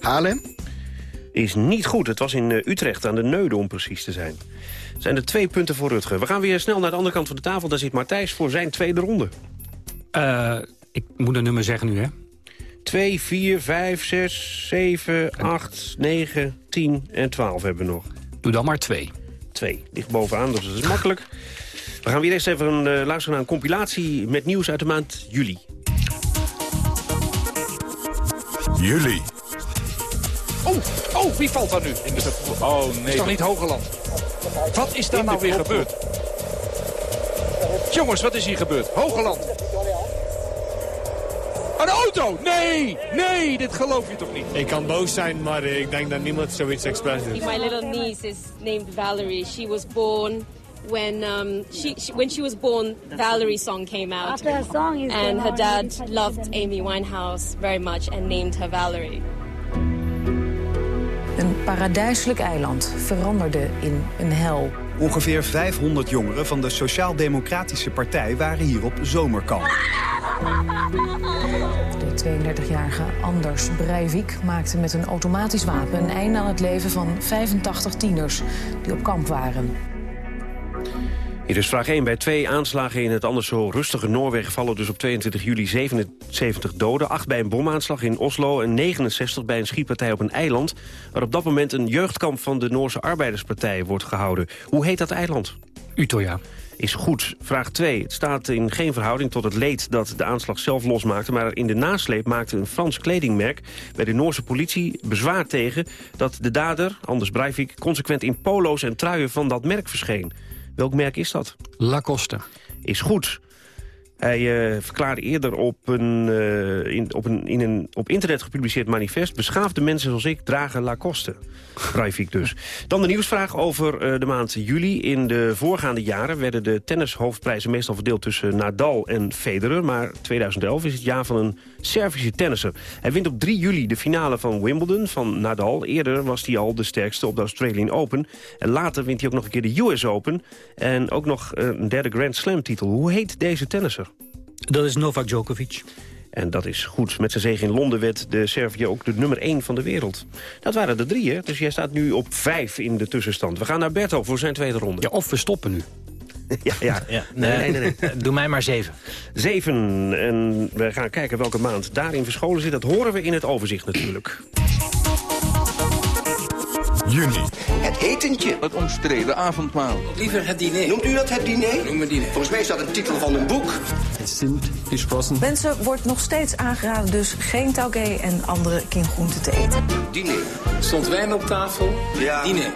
Haarlem? Is niet goed. Het was in eh, Utrecht aan de Neude om precies te zijn. Zijn er twee punten voor Rutger. We gaan weer snel naar de andere kant van de tafel. Daar zit Martijs voor zijn tweede ronde. Eh, ik moet een nummer zeggen nu, hè? 2, 4, 5, 6, 7, 8, 9, 10 en 12 hebben we nog. Doe dan maar twee. 2. Ligt bovenaan, dus dat is makkelijk. We gaan weer eerst even een, eh, luisteren naar een compilatie met nieuws uit de maand juli. Juli. Oh, oh, wie valt daar nu? In de... Oh nee. Is toch niet Hogeland? Wat is daar nou weer gebeurd? Jongens, wat is hier gebeurd? Hogeland. Een auto! Nee! Nee, dit geloof je toch niet? Ik kan boos zijn, maar ik denk dat niemand zoiets expres doet. My little niece is named Valerie. She was born when um, she, she when she was born. Valerie's song came out, After her song is and her dad loved Amy Winehouse very much and named her Valerie. Een paradijselijk eiland veranderde in een hel. Ongeveer 500 jongeren van de Sociaal-Democratische Partij waren hier op zomerkamp. De 32-jarige Anders Breivik maakte met een automatisch wapen... een einde aan het leven van 85 tieners die op kamp waren. Hier is vraag 1. Bij twee aanslagen in het anders zo rustige Noorwegen... vallen dus op 22 juli 77 doden. 8 bij een bomaanslag in Oslo en 69 bij een schietpartij op een eiland... waar op dat moment een jeugdkamp van de Noorse Arbeiderspartij wordt gehouden. Hoe heet dat eiland? Utøya. Is goed. Vraag 2. Het staat in geen verhouding tot het leed dat de aanslag zelf losmaakte... maar in de nasleep maakte een Frans kledingmerk bij de Noorse politie bezwaar tegen... dat de dader, Anders Breivik, consequent in polo's en truien van dat merk verscheen. Welk merk is dat? Lacoste. Is goed. Hij eh, verklaarde eerder op een, eh, in, op een in een op internet gepubliceerd manifest... beschaafde mensen zoals ik dragen Lacoste. Breivik dus. Dan de nieuwsvraag over eh, de maand juli. In de voorgaande jaren werden de tennishoofdprijzen meestal verdeeld tussen Nadal en Federer. Maar 2011 is het jaar van een Servische tennisser. Hij wint op 3 juli de finale van Wimbledon van Nadal. Eerder was hij al de sterkste op de Australian Open. En later wint hij ook nog een keer de US Open. En ook nog een derde Grand Slam titel. Hoe heet deze tennisser? Dat is Novak Djokovic. En dat is goed. Met zijn zege in Londen werd de Servië ook de nummer 1 van de wereld. Dat waren de drie, hè? Dus jij staat nu op 5 in de tussenstand. We gaan naar Berto voor zijn tweede ronde. Ja, of we stoppen nu. ja, ja. Ja, Nee, nee, nee. nee. Doe mij maar zeven. Zeven. En we gaan kijken welke maand daarin verscholen zit. Dat horen we in het overzicht natuurlijk. Juni. Het etentje. Het omstreden avondmaal. Liever het diner. Noemt u dat het diner? Noem het diner. Volgens mij is dat een titel van een boek. Het sind gesprossen. Mensen wordt nog steeds aangeraden dus geen tauge en andere kingroenten te eten. Diner. Stond wijn op tafel? Ja. Diner.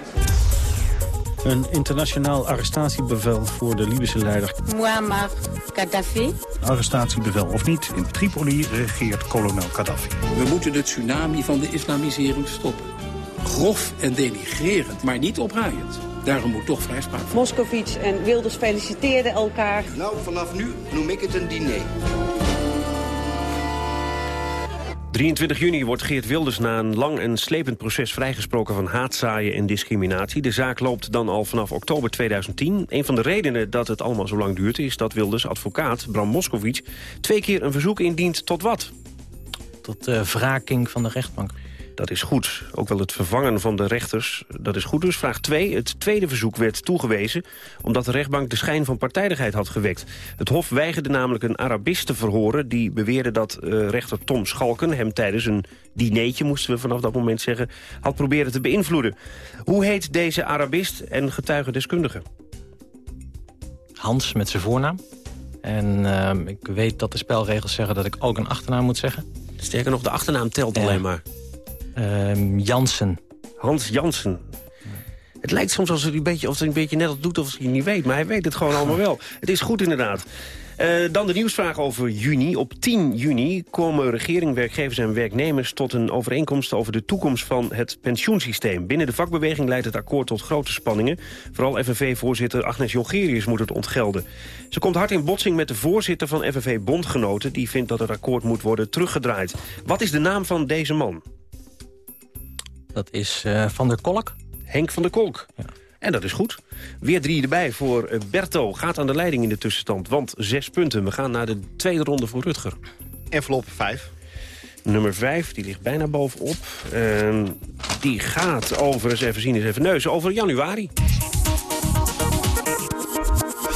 Een internationaal arrestatiebevel voor de Libische leider. Muammar Gaddafi. Arrestatiebevel of niet, in Tripoli regeert kolonel Gaddafi. We moeten de tsunami van de islamisering stoppen. Grof en denigrerend, maar niet opruiend. Daarom moet toch vrijspraak. Moscovic en Wilders feliciteerden elkaar. Nou, vanaf nu noem ik het een diner. 23 juni wordt Geert Wilders na een lang en slepend proces vrijgesproken van haatzaaien en discriminatie. De zaak loopt dan al vanaf oktober 2010. Een van de redenen dat het allemaal zo lang duurt is dat Wilders advocaat Bram Moskovic twee keer een verzoek indient tot wat? tot uh, wraking van de rechtbank. Dat is goed. Ook wel het vervangen van de rechters. Dat is goed dus. Vraag 2. Het tweede verzoek werd toegewezen... omdat de rechtbank de schijn van partijdigheid had gewekt. Het Hof weigerde namelijk een Arabist te verhoren... die beweerde dat uh, rechter Tom Schalken hem tijdens een dineetje... moesten we vanaf dat moment zeggen... had proberen te beïnvloeden. Hoe heet deze Arabist en getuigendeskundige? Hans met zijn voornaam. En uh, ik weet dat de spelregels zeggen dat ik ook een achternaam moet zeggen. Sterker nog, de achternaam telt alleen maar. Uh, Jansen. Hans Jansen. Het lijkt soms alsof hij een beetje, of hij een beetje net als doet of hij niet weet. Maar hij weet het gewoon allemaal wel. Het is goed inderdaad. Uh, dan de nieuwsvraag over juni. Op 10 juni komen regering, werkgevers en werknemers... tot een overeenkomst over de toekomst van het pensioensysteem. Binnen de vakbeweging leidt het akkoord tot grote spanningen. Vooral FNV-voorzitter Agnes Jongerius moet het ontgelden. Ze komt hard in botsing met de voorzitter van FNV Bondgenoten... die vindt dat het akkoord moet worden teruggedraaid. Wat is de naam van deze man? Dat is uh, Van der Kolk. Henk van der Kolk. Ja. En dat is goed. Weer drie erbij voor Berto. Gaat aan de leiding in de tussenstand, want zes punten. We gaan naar de tweede ronde voor Rutger. Envelop 5. Nummer 5, die ligt bijna bovenop. Uh, die gaat over, eens even zien, eens even neus, over januari.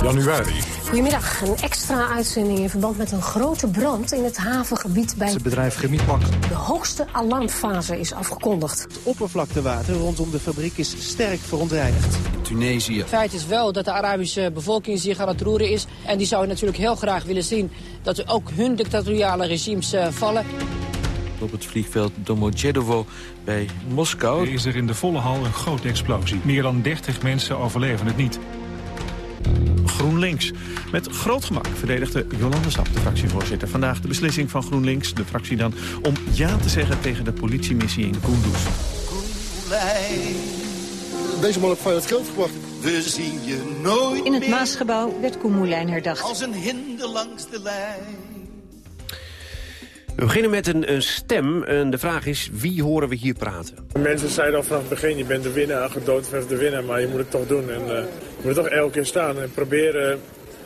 Januari. Goedemiddag. Een extra uitzending in verband met een grote brand in het havengebied bij... Het bedrijf Chemiepak. De hoogste alarmfase is afgekondigd. Het oppervlaktewater rondom de fabriek is sterk verontreinigd. Tunesië. Feit is wel dat de Arabische bevolking zich aan het roeren is. En die zou natuurlijk heel graag willen zien dat ook hun dictatoriale regimes uh, vallen. Op het vliegveld Domodedovo bij Moskou. Er is er in de volle hal een grote explosie. Meer dan 30 mensen overleven het niet. GroenLinks. Met groot gemak verdedigde Jolande Sap, de fractievoorzitter, vandaag de beslissing van GroenLinks, de fractie dan, om ja te zeggen tegen de politiemissie in Kunduz. Deze man heeft van het geld gebracht. We zien je nooit In het Maasgebouw werd Koen herdacht. Als een hinder langs de lijn. We beginnen met een, een, stem. En de vraag is, wie horen we hier praten? Mensen zeiden al vanaf het begin, je bent de winnaar, gedood vanaf de winnaar. Maar je moet het toch doen. En uh, je moet toch elke keer staan en proberen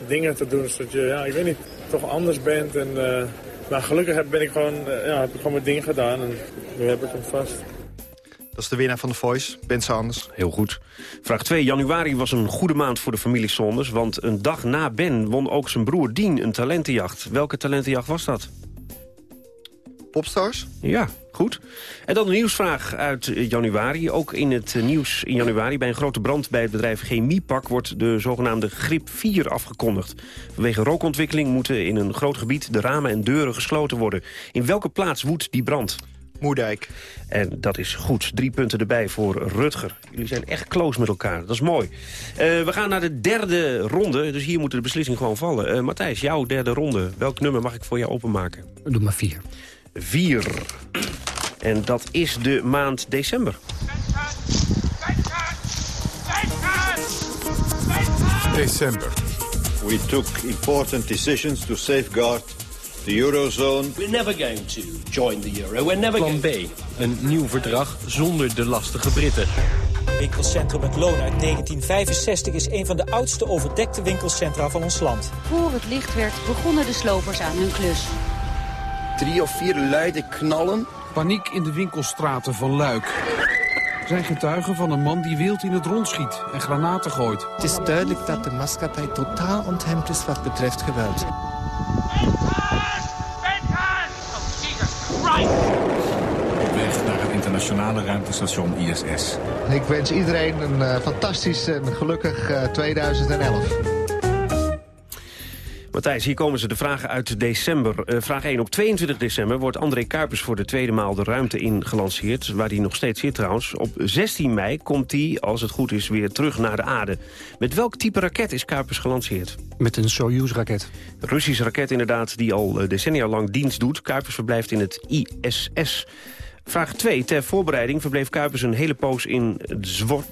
dingen te doen. Zodat je, ja, ik weet niet, toch anders bent. En, uh, maar gelukkig ben ik gewoon, uh, ja, heb ik gewoon mijn ding gedaan. En nu heb ik hem vast. Dat is de winnaar van The Voice, Ben Sanders. Heel goed. Vraag 2. Januari was een goede maand voor de familie Sonders. Want een dag na Ben won ook zijn broer Dien een talentenjacht. Welke talentenjacht was dat? Popstars? Ja, goed. En dan een nieuwsvraag uit januari. Ook in het nieuws in januari bij een grote brand bij het bedrijf Chemiepak... wordt de zogenaamde griep 4 afgekondigd. Vanwege rookontwikkeling moeten in een groot gebied de ramen en deuren gesloten worden. In welke plaats woedt die brand? Moerdijk. En dat is goed. Drie punten erbij voor Rutger. Jullie zijn echt close met elkaar. Dat is mooi. Uh, we gaan naar de derde ronde. Dus hier moet de beslissing gewoon vallen. Uh, Matthijs, jouw derde ronde. Welk nummer mag ik voor jou openmaken? Doe maar vier. 4. En dat is de maand december. December. We took important decisions to safeguard the eurozone. We're never going to join the euro. We're never Plan B. Een nieuw verdrag zonder de lastige Britten. Winkelcentrum Het Loon uit 1965 is een van de oudste overdekte winkelcentra van ons land. Voor het licht werd begonnen de slopers aan hun klus. Drie of vier luide knallen. Paniek in de winkelstraten van Luik. Er zijn getuigen van een man die wild in het rond schiet en granaten gooit. Het is duidelijk dat de maatschappij totaal onthemd is wat betreft geweld. Op weg naar het internationale ruimtestation ISS. Ik wens iedereen een uh, fantastisch en gelukkig uh, 2011. Matthijs, hier komen ze de vragen uit december. Uh, vraag 1. Op 22 december wordt André Kuipers voor de tweede maal de ruimte in gelanceerd. Waar hij nog steeds zit trouwens. Op 16 mei komt hij, als het goed is, weer terug naar de aarde. Met welk type raket is Kuipers gelanceerd? Met een Soyuz-raket. Russische raket inderdaad, die al decennia lang dienst doet. Kuipers verblijft in het ISS. Vraag 2. Ter voorbereiding verbleef Kuipers een hele poos in Zwart...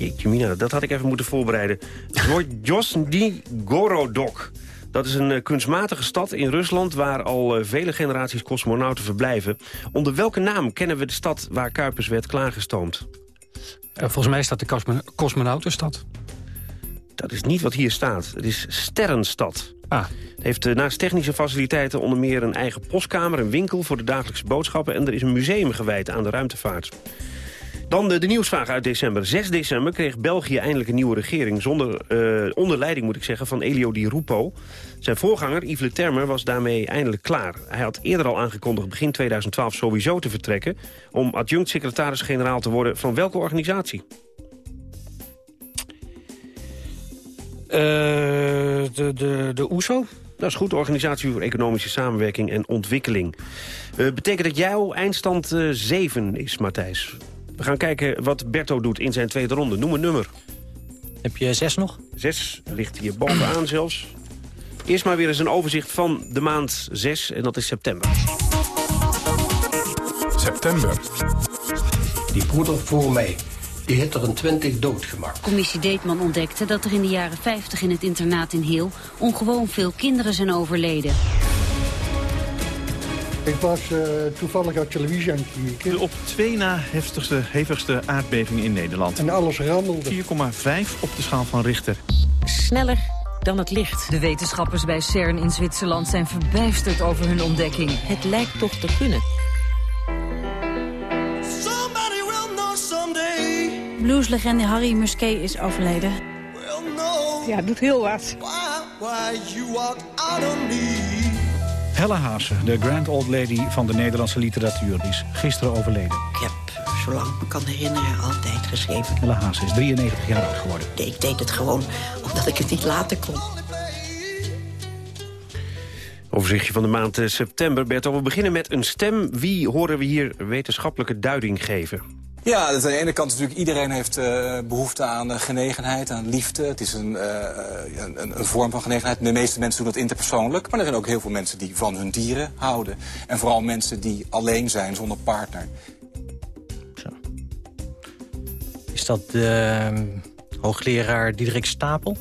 Jeetje mina, dat had ik even moeten voorbereiden. Zwojdjosny Gorodok. Dat is een kunstmatige stad in Rusland waar al vele generaties cosmonauten verblijven. Onder welke naam kennen we de stad waar Kuipers werd klaargestoomd? Uh, volgens mij staat de cosmonautenstad. Dat is niet wat hier staat. Het is Sterrenstad. Ah. Het heeft eh, naast technische faciliteiten onder meer een eigen postkamer... een winkel voor de dagelijkse boodschappen... en er is een museum gewijd aan de ruimtevaart. Dan de, de nieuwsvraag uit december. 6 december kreeg België eindelijk een nieuwe regering... Zonder, eh, onder leiding, moet ik zeggen, van Elio Di Rupo. Zijn voorganger, Yves Le Terme, was daarmee eindelijk klaar. Hij had eerder al aangekondigd begin 2012 sowieso te vertrekken... om adjunct-secretaris-generaal te worden van welke organisatie? Eh, de, de, de OESO? Dat is goed, de Organisatie voor Economische Samenwerking en Ontwikkeling. Uh, betekent dat jouw eindstand uh, 7 is, Matthijs? We gaan kijken wat Berto doet in zijn tweede ronde. Noem een nummer. Heb je zes nog? Zes ligt hier bovenaan zelfs. Eerst maar weer eens een overzicht van de maand 6 en dat is september. September. Die broeder voor mij, die heeft er een twintig doodgemaakt. Commissie Deetman ontdekte dat er in de jaren 50 in het internaat in Heel... ongewoon veel kinderen zijn overleden. Ik was uh, toevallig uit televisie aan het kijken. De op twee na heftigste, hevigste aardbeving in Nederland. En alles rammelde. 4,5 op de schaal van Richter. Sneller dan het licht. De wetenschappers bij CERN in Zwitserland zijn verbijsterd over hun ontdekking. Het lijkt toch te kunnen. Blueslegende Harry Musquet is overleden. Ja, het doet heel wat. Helle Haase, de grand old lady van de Nederlandse literatuur, die is gisteren overleden. Ik heb, zolang ik me kan herinneren, altijd geschreven. Helle Haase is 93 jaar oud geworden. Nee, ik deed het gewoon omdat ik het niet laten kon. Overzichtje van de maand eh, september. Bert, we beginnen met een stem. Wie horen we hier wetenschappelijke duiding geven? Ja, dus aan de ene kant natuurlijk iedereen heeft uh, behoefte aan uh, genegenheid, aan liefde. Het is een, uh, een, een, vorm van genegenheid. De meeste mensen doen dat interpersoonlijk. Maar er zijn ook heel veel mensen die van hun dieren houden. En vooral mensen die alleen zijn zonder partner. Zo. Is dat de hoogleraar Diederik Stapel?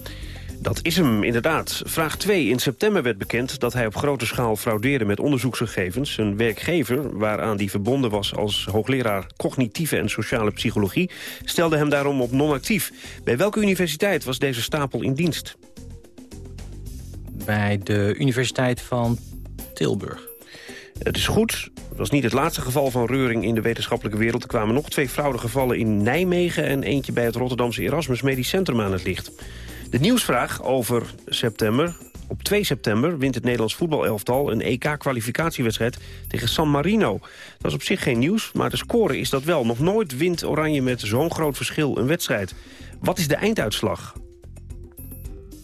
Dat is hem, inderdaad. Vraag 2. In september werd bekend dat hij op grote schaal fraudeerde met onderzoeksgegevens. Een werkgever, waaraan die verbonden was als hoogleraar cognitieve en sociale psychologie, stelde hem daarom op non-actief. Bij welke universiteit was deze stapel in dienst? Bij de Universiteit van Tilburg. Het is goed. Het was niet het laatste geval van reuring in de wetenschappelijke wereld. Er kwamen nog twee fraudegevallen in Nijmegen... en eentje bij het Rotterdamse Erasmus Medisch Centrum aan het licht. De nieuwsvraag over september. Op 2 september wint het Nederlands voetbalelftal een EK-kwalificatiewedstrijd tegen San Marino. Dat is op zich geen nieuws, maar de score is dat wel. Nog nooit wint Oranje met zo'n groot verschil een wedstrijd. Wat is de einduitslag?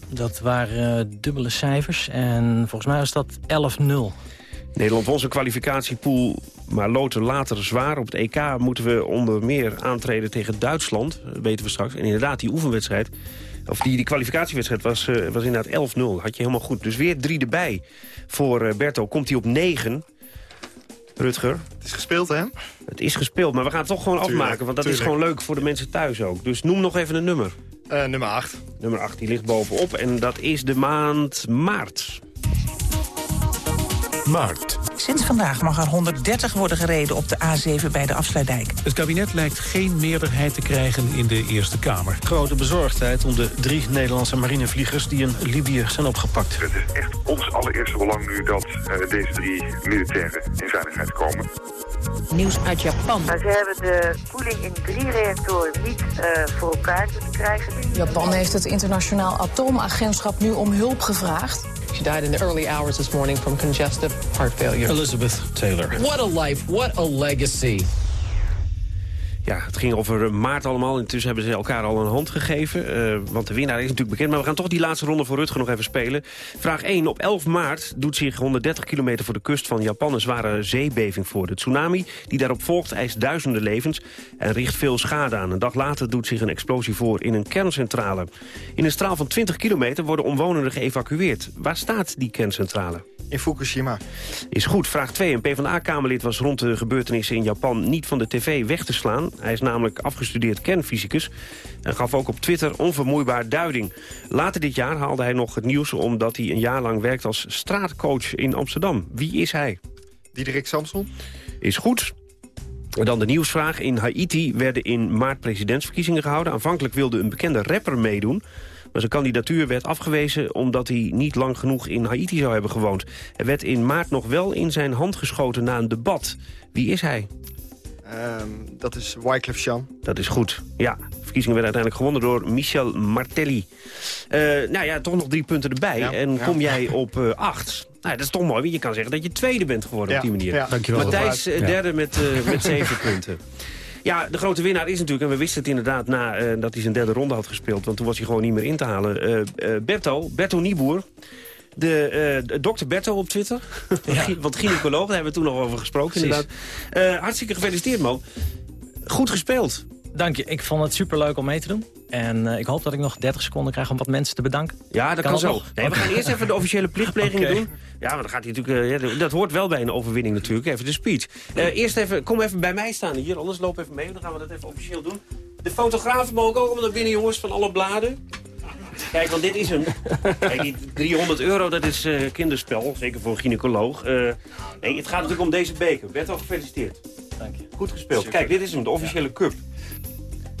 Dat waren uh, dubbele cijfers en volgens mij was dat 11-0. Nederland won zijn kwalificatiepool, maar loten later zwaar. Op het EK moeten we onder meer aantreden tegen Duitsland, dat weten we straks. En inderdaad, die oefenwedstrijd of die, die kwalificatiewedstrijd was, uh, was inderdaad 11-0. Had je helemaal goed. Dus weer drie erbij. Voor uh, Berto komt hij op 9. Rutger. Het is gespeeld, hè? Het is gespeeld, maar we gaan het toch gewoon tuurlijk, afmaken. Want dat tuurlijk. is gewoon leuk voor de mensen thuis ook. Dus noem nog even een nummer. Uh, nummer 8. Nummer 8, die ligt bovenop. En dat is de maand maart. Maart. Sinds vandaag mag er 130 worden gereden op de A7 bij de Afsluitdijk. Het kabinet lijkt geen meerderheid te krijgen in de Eerste Kamer. Grote bezorgdheid om de drie Nederlandse marinevliegers die in Libië zijn opgepakt. Het is echt ons allereerste belang nu dat uh, deze drie militairen in veiligheid komen. Nieuws uit Japan. Maar ze hebben de koeling in drie reactoren niet uh, voor elkaar te krijgen. Japan heeft het internationaal atoomagentschap nu om hulp gevraagd. She died in the early hours this morning from congestive heart failure. Elizabeth Taylor. What a life, what a legacy. Ja, het ging over maart allemaal. Intussen hebben ze elkaar al een hand gegeven. Uh, want de winnaar is natuurlijk bekend. Maar we gaan toch die laatste ronde voor Rutger nog even spelen. Vraag 1. Op 11 maart doet zich 130 kilometer voor de kust van Japan... een zware zeebeving voor. De tsunami die daarop volgt eist duizenden levens... en richt veel schade aan. Een dag later doet zich een explosie voor in een kerncentrale. In een straal van 20 kilometer worden omwonenden geëvacueerd. Waar staat die kerncentrale? In Fukushima. Is goed. Vraag 2. Een PvdA-kamerlid was rond de gebeurtenissen in Japan niet van de tv weg te slaan. Hij is namelijk afgestudeerd kernfysicus en gaf ook op Twitter onvermoeibaar duiding. Later dit jaar haalde hij nog het nieuws omdat hij een jaar lang werkt als straatcoach in Amsterdam. Wie is hij? Diederik Samson. Is goed. Dan de nieuwsvraag. In Haiti werden in maart presidentsverkiezingen gehouden. Aanvankelijk wilde een bekende rapper meedoen. Maar zijn kandidatuur werd afgewezen omdat hij niet lang genoeg in Haiti zou hebben gewoond. Hij werd in maart nog wel in zijn hand geschoten na een debat. Wie is hij? Ehm, dat is Wycliffe Jean. Dat is goed, ja. De verkiezingen werden uiteindelijk gewonnen door Michel Martelly. Eh, nou ja, toch nog drie punten erbij. Ja, en ja. kom jij op eh, acht. Nou, dat is toch mooi, want je kan zeggen dat je tweede bent geworden Ja, op die manier. ja. Dankjewel. Matthijs eh, Ja. derde met, eh, met zeven punten. Ja, de grote winnaar is natuurlijk, en we wisten het inderdaad na eh, dat hij zijn derde ronde had gespeeld, want toen was hij gewoon niet meer in te halen. Eh, Berto, Berto Nieboer, de, dokter Berto op Twitter, want gynaecoloog, daar hebben we toen nog over gesproken Precies. inderdaad. Hartstikke gefeliciteerd man. Goed gespeeld. Dank je. Ik vond het superleuk om mee te doen. En eh, ik hoop dat ik nog 30 seconden krijg om wat mensen te bedanken. Ja, dat kan, zo. Nee, we gaan eerst even de officiële plichtplegingen Oké. doen. Ja, maar dan gaat hij natuurlijk, eh, dat hoort wel bij een overwinning natuurlijk. Even de speech. Eh, eerst even, kom even bij mij staan hier, anders loop even mee. Dan gaan we dat even officieel doen. De fotografen mogen ook allemaal naar binnen, jongens, van alle bladen. Kijk, want dit is hem. Kijk, die 300 euro, dat is eh, kinderspel. Zeker voor een gynaecoloog. Eh, nee, het gaat natuurlijk om deze beker. Bert, al gefeliciteerd. Dank je. Goed gespeeld. Kijk, dit is hem, de officiële cup.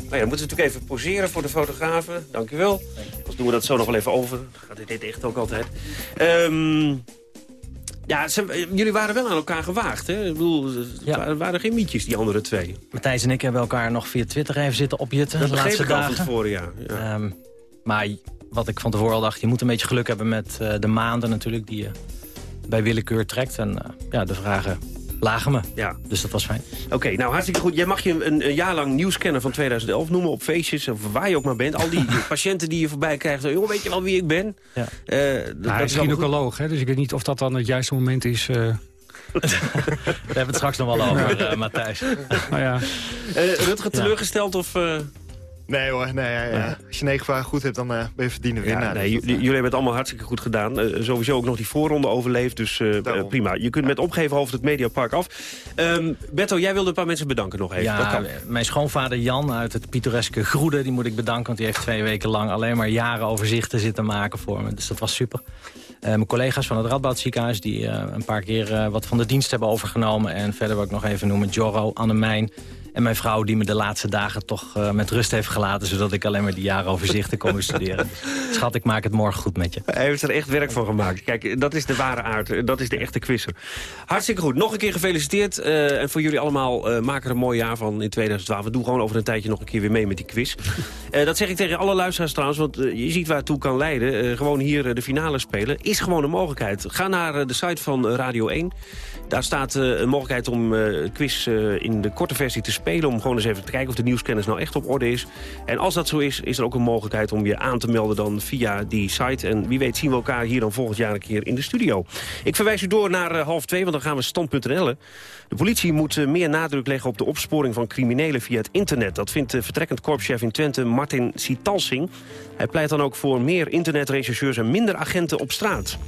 Nou ja, dan moeten we natuurlijk even poseren voor de fotografen. Dankjewel. Anders doen we dat zo nog wel even over. Dan gaat dit echt ook altijd. Ehm, ja, ze- jullie waren wel aan elkaar gewaagd, hè? Ik bedoel, het waren, waren geen mietjes, die andere twee. Matthijs en ik hebben elkaar nog via Twitter even zitten opjutten Dat de laatste ik al van dagen. tevoren, ja. ja. Ehm, maar wat ik van tevoren al dacht, je moet een beetje geluk hebben met eh, de maanden natuurlijk die je bij willekeur trekt. En eh, ja, de vragen lagen me. Ja. Dus dat was fijn. Oké, nou hartstikke goed. Jij mag je een, een jaar lang nieuwscanner van 2011 noemen op feestjes of waar je ook maar bent. Al die patiënten die je voorbij krijgt. Jongen, weet je wel wie ik ben? Ja. Eh, dat- Nou, hij is gynaecoloog, hè, dus ik weet niet of dat dan het juiste moment is. eh. Daar hebben we het straks nog wel over, eh, Matthijs. nou ja. Eh, Rutger, teleurgesteld of... eh, Nee hoor, nee, ja, ja. als je negen vragen goed hebt, dan eh, ben je verdiende Ja, winnaar. nee, Dus dat, jullie, hebben het allemaal hartstikke goed gedaan. Eh, sowieso ook nog die voorronde overleefd, dus eh, eh, prima. Je kunt met opgeven hoofd het Mediapark af. Ehm Berto, jij wilde een paar mensen bedanken nog even. dat Ja, kan. mijn schoonvader Jan uit het pittoreske Groede... die moet ik bedanken, want die heeft twee weken lang... alleen maar jaren overzichten zitten maken voor me. Dus dat was super. Eh, mijn collega's van het Radboud ziekenhuis... die eh, een paar keer eh, wat van de dienst hebben overgenomen. En verder wil ik nog even noemen Jorro, Annemijn... en mijn vrouw die me de laatste dagen toch eh, met rust heeft gelaten... zodat ik alleen maar die jaren overzichten kon bestuderen. Dus, schat, ik maak het morgen goed met je. Hij heeft er echt werk van gemaakt. Kijk, dat is de ware aard. Dat is de echte quizzer. Hartstikke goed. Nog een keer gefeliciteerd. eh, en voor jullie allemaal, eh maak er een mooi jaar van in 2012. We doen gewoon over een tijdje nog een keer weer mee met die quiz. Dat zeg ik tegen alle luisteraars trouwens, want je ziet waar het toe kan leiden. Gewoon hier de finale spelen is gewoon een mogelijkheid. Ga naar de site van Radio 1. Daar staat een mogelijkheid om quiz in de korte versie te spelen. Om gewoon eens even te kijken of de nieuwskennis nou echt op orde is. En als dat zo is, is er ook een mogelijkheid om je aan te melden dan via die site. En wie weet zien we elkaar hier dan volgend jaar een keer in de studio. Ik verwijs u door naar eh, half twee, want dan gaan we stand.nl. De politie moet eh, meer nadruk leggen op de opsporing van criminelen via het internet. Dat vindt de vertrekkend korpschef in Twente Martin Sitalsing. Hij pleit dan ook voor meer internetrechercheurs en minder agenten op straat.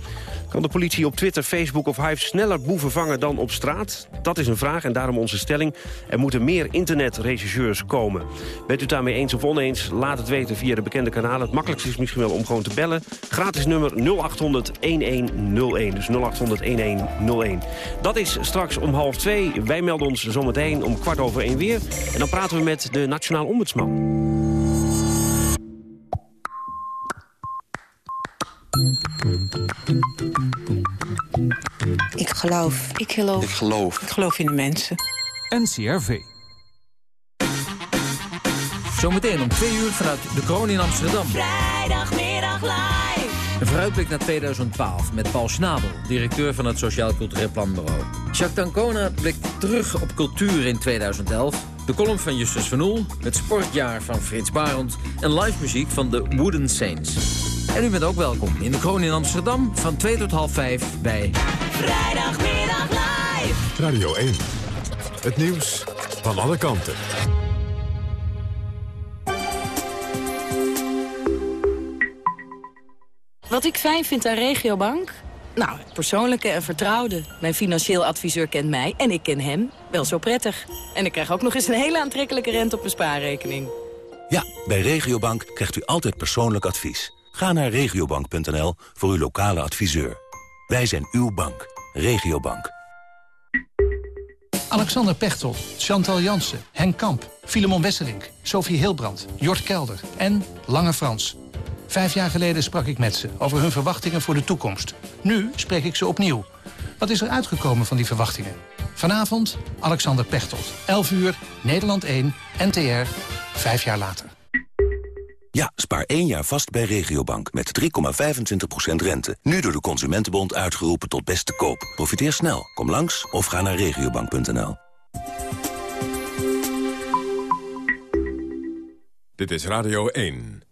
Kan de politie op Twitter, Facebook of Hive sneller boeven vangen dan op straat? Dat is een vraag en daarom onze stelling. Er moeten meer internetrechercheurs komen. Bent u daarmee eens of oneens? Laat het weten via de bekende kanalen. Het makkelijkste is misschien wel om gewoon te bellen. Gratis nummer 0800 1101. Dus 0800 1101. Dat is straks om half Wij melden ons zometeen om kwart over één weer. En dan praten we met de Nationaal Ombudsman. Ik geloof. Ik geloof. Ik geloof. Ik geloof in de mensen. NCRV. Zometeen om twee uur vanuit de kroon in Amsterdam. Vrijdagmiddag live. Een vooruitblik naar 2012 met Paul Schnabel, directeur van het Sociaal Cultureel Planbureau. Jacques Dancona blikt terug op cultuur in 2011. De column van Justus van Oel, het sportjaar van Frits Barend... en live muziek van de Wooden Saints. En u bent ook welkom in de kroon in Amsterdam van 2 tot half 5 bij... Vrijdagmiddag live. Radio 1. Het nieuws van alle kanten. Wat ik fijn vind aan Regiobank? Nou, het persoonlijke en vertrouwde. Mijn financieel adviseur kent mij en ik ken hem wel zo prettig. En ik krijg ook nog eens een hele aantrekkelijke rente op mijn spaarrekening. Ja, bij Regiobank krijgt u altijd persoonlijk advies. Ga naar regiobank.nl voor uw lokale adviseur. Wij zijn uw bank. Regiobank. Alexander Pechtel, Chantal Jansen, Henk Kamp, Filemon Wesselink, Sophie Hilbrand, Jort Kelder en Lange Frans. Vijf jaar geleden sprak ik met ze over hun verwachtingen voor de toekomst. Nu spreek ik ze opnieuw. Wat is er uitgekomen van die verwachtingen? Vanavond Alexander Pechtold. 11 uur, Nederland 1, NTR, vijf jaar later. Ja, spaar één jaar vast bij Regiobank met 3,25% rente. Nu door de Consumentenbond uitgeroepen tot beste koop. Profiteer snel. Kom langs of ga naar regiobank.nl. Dit is Radio 1.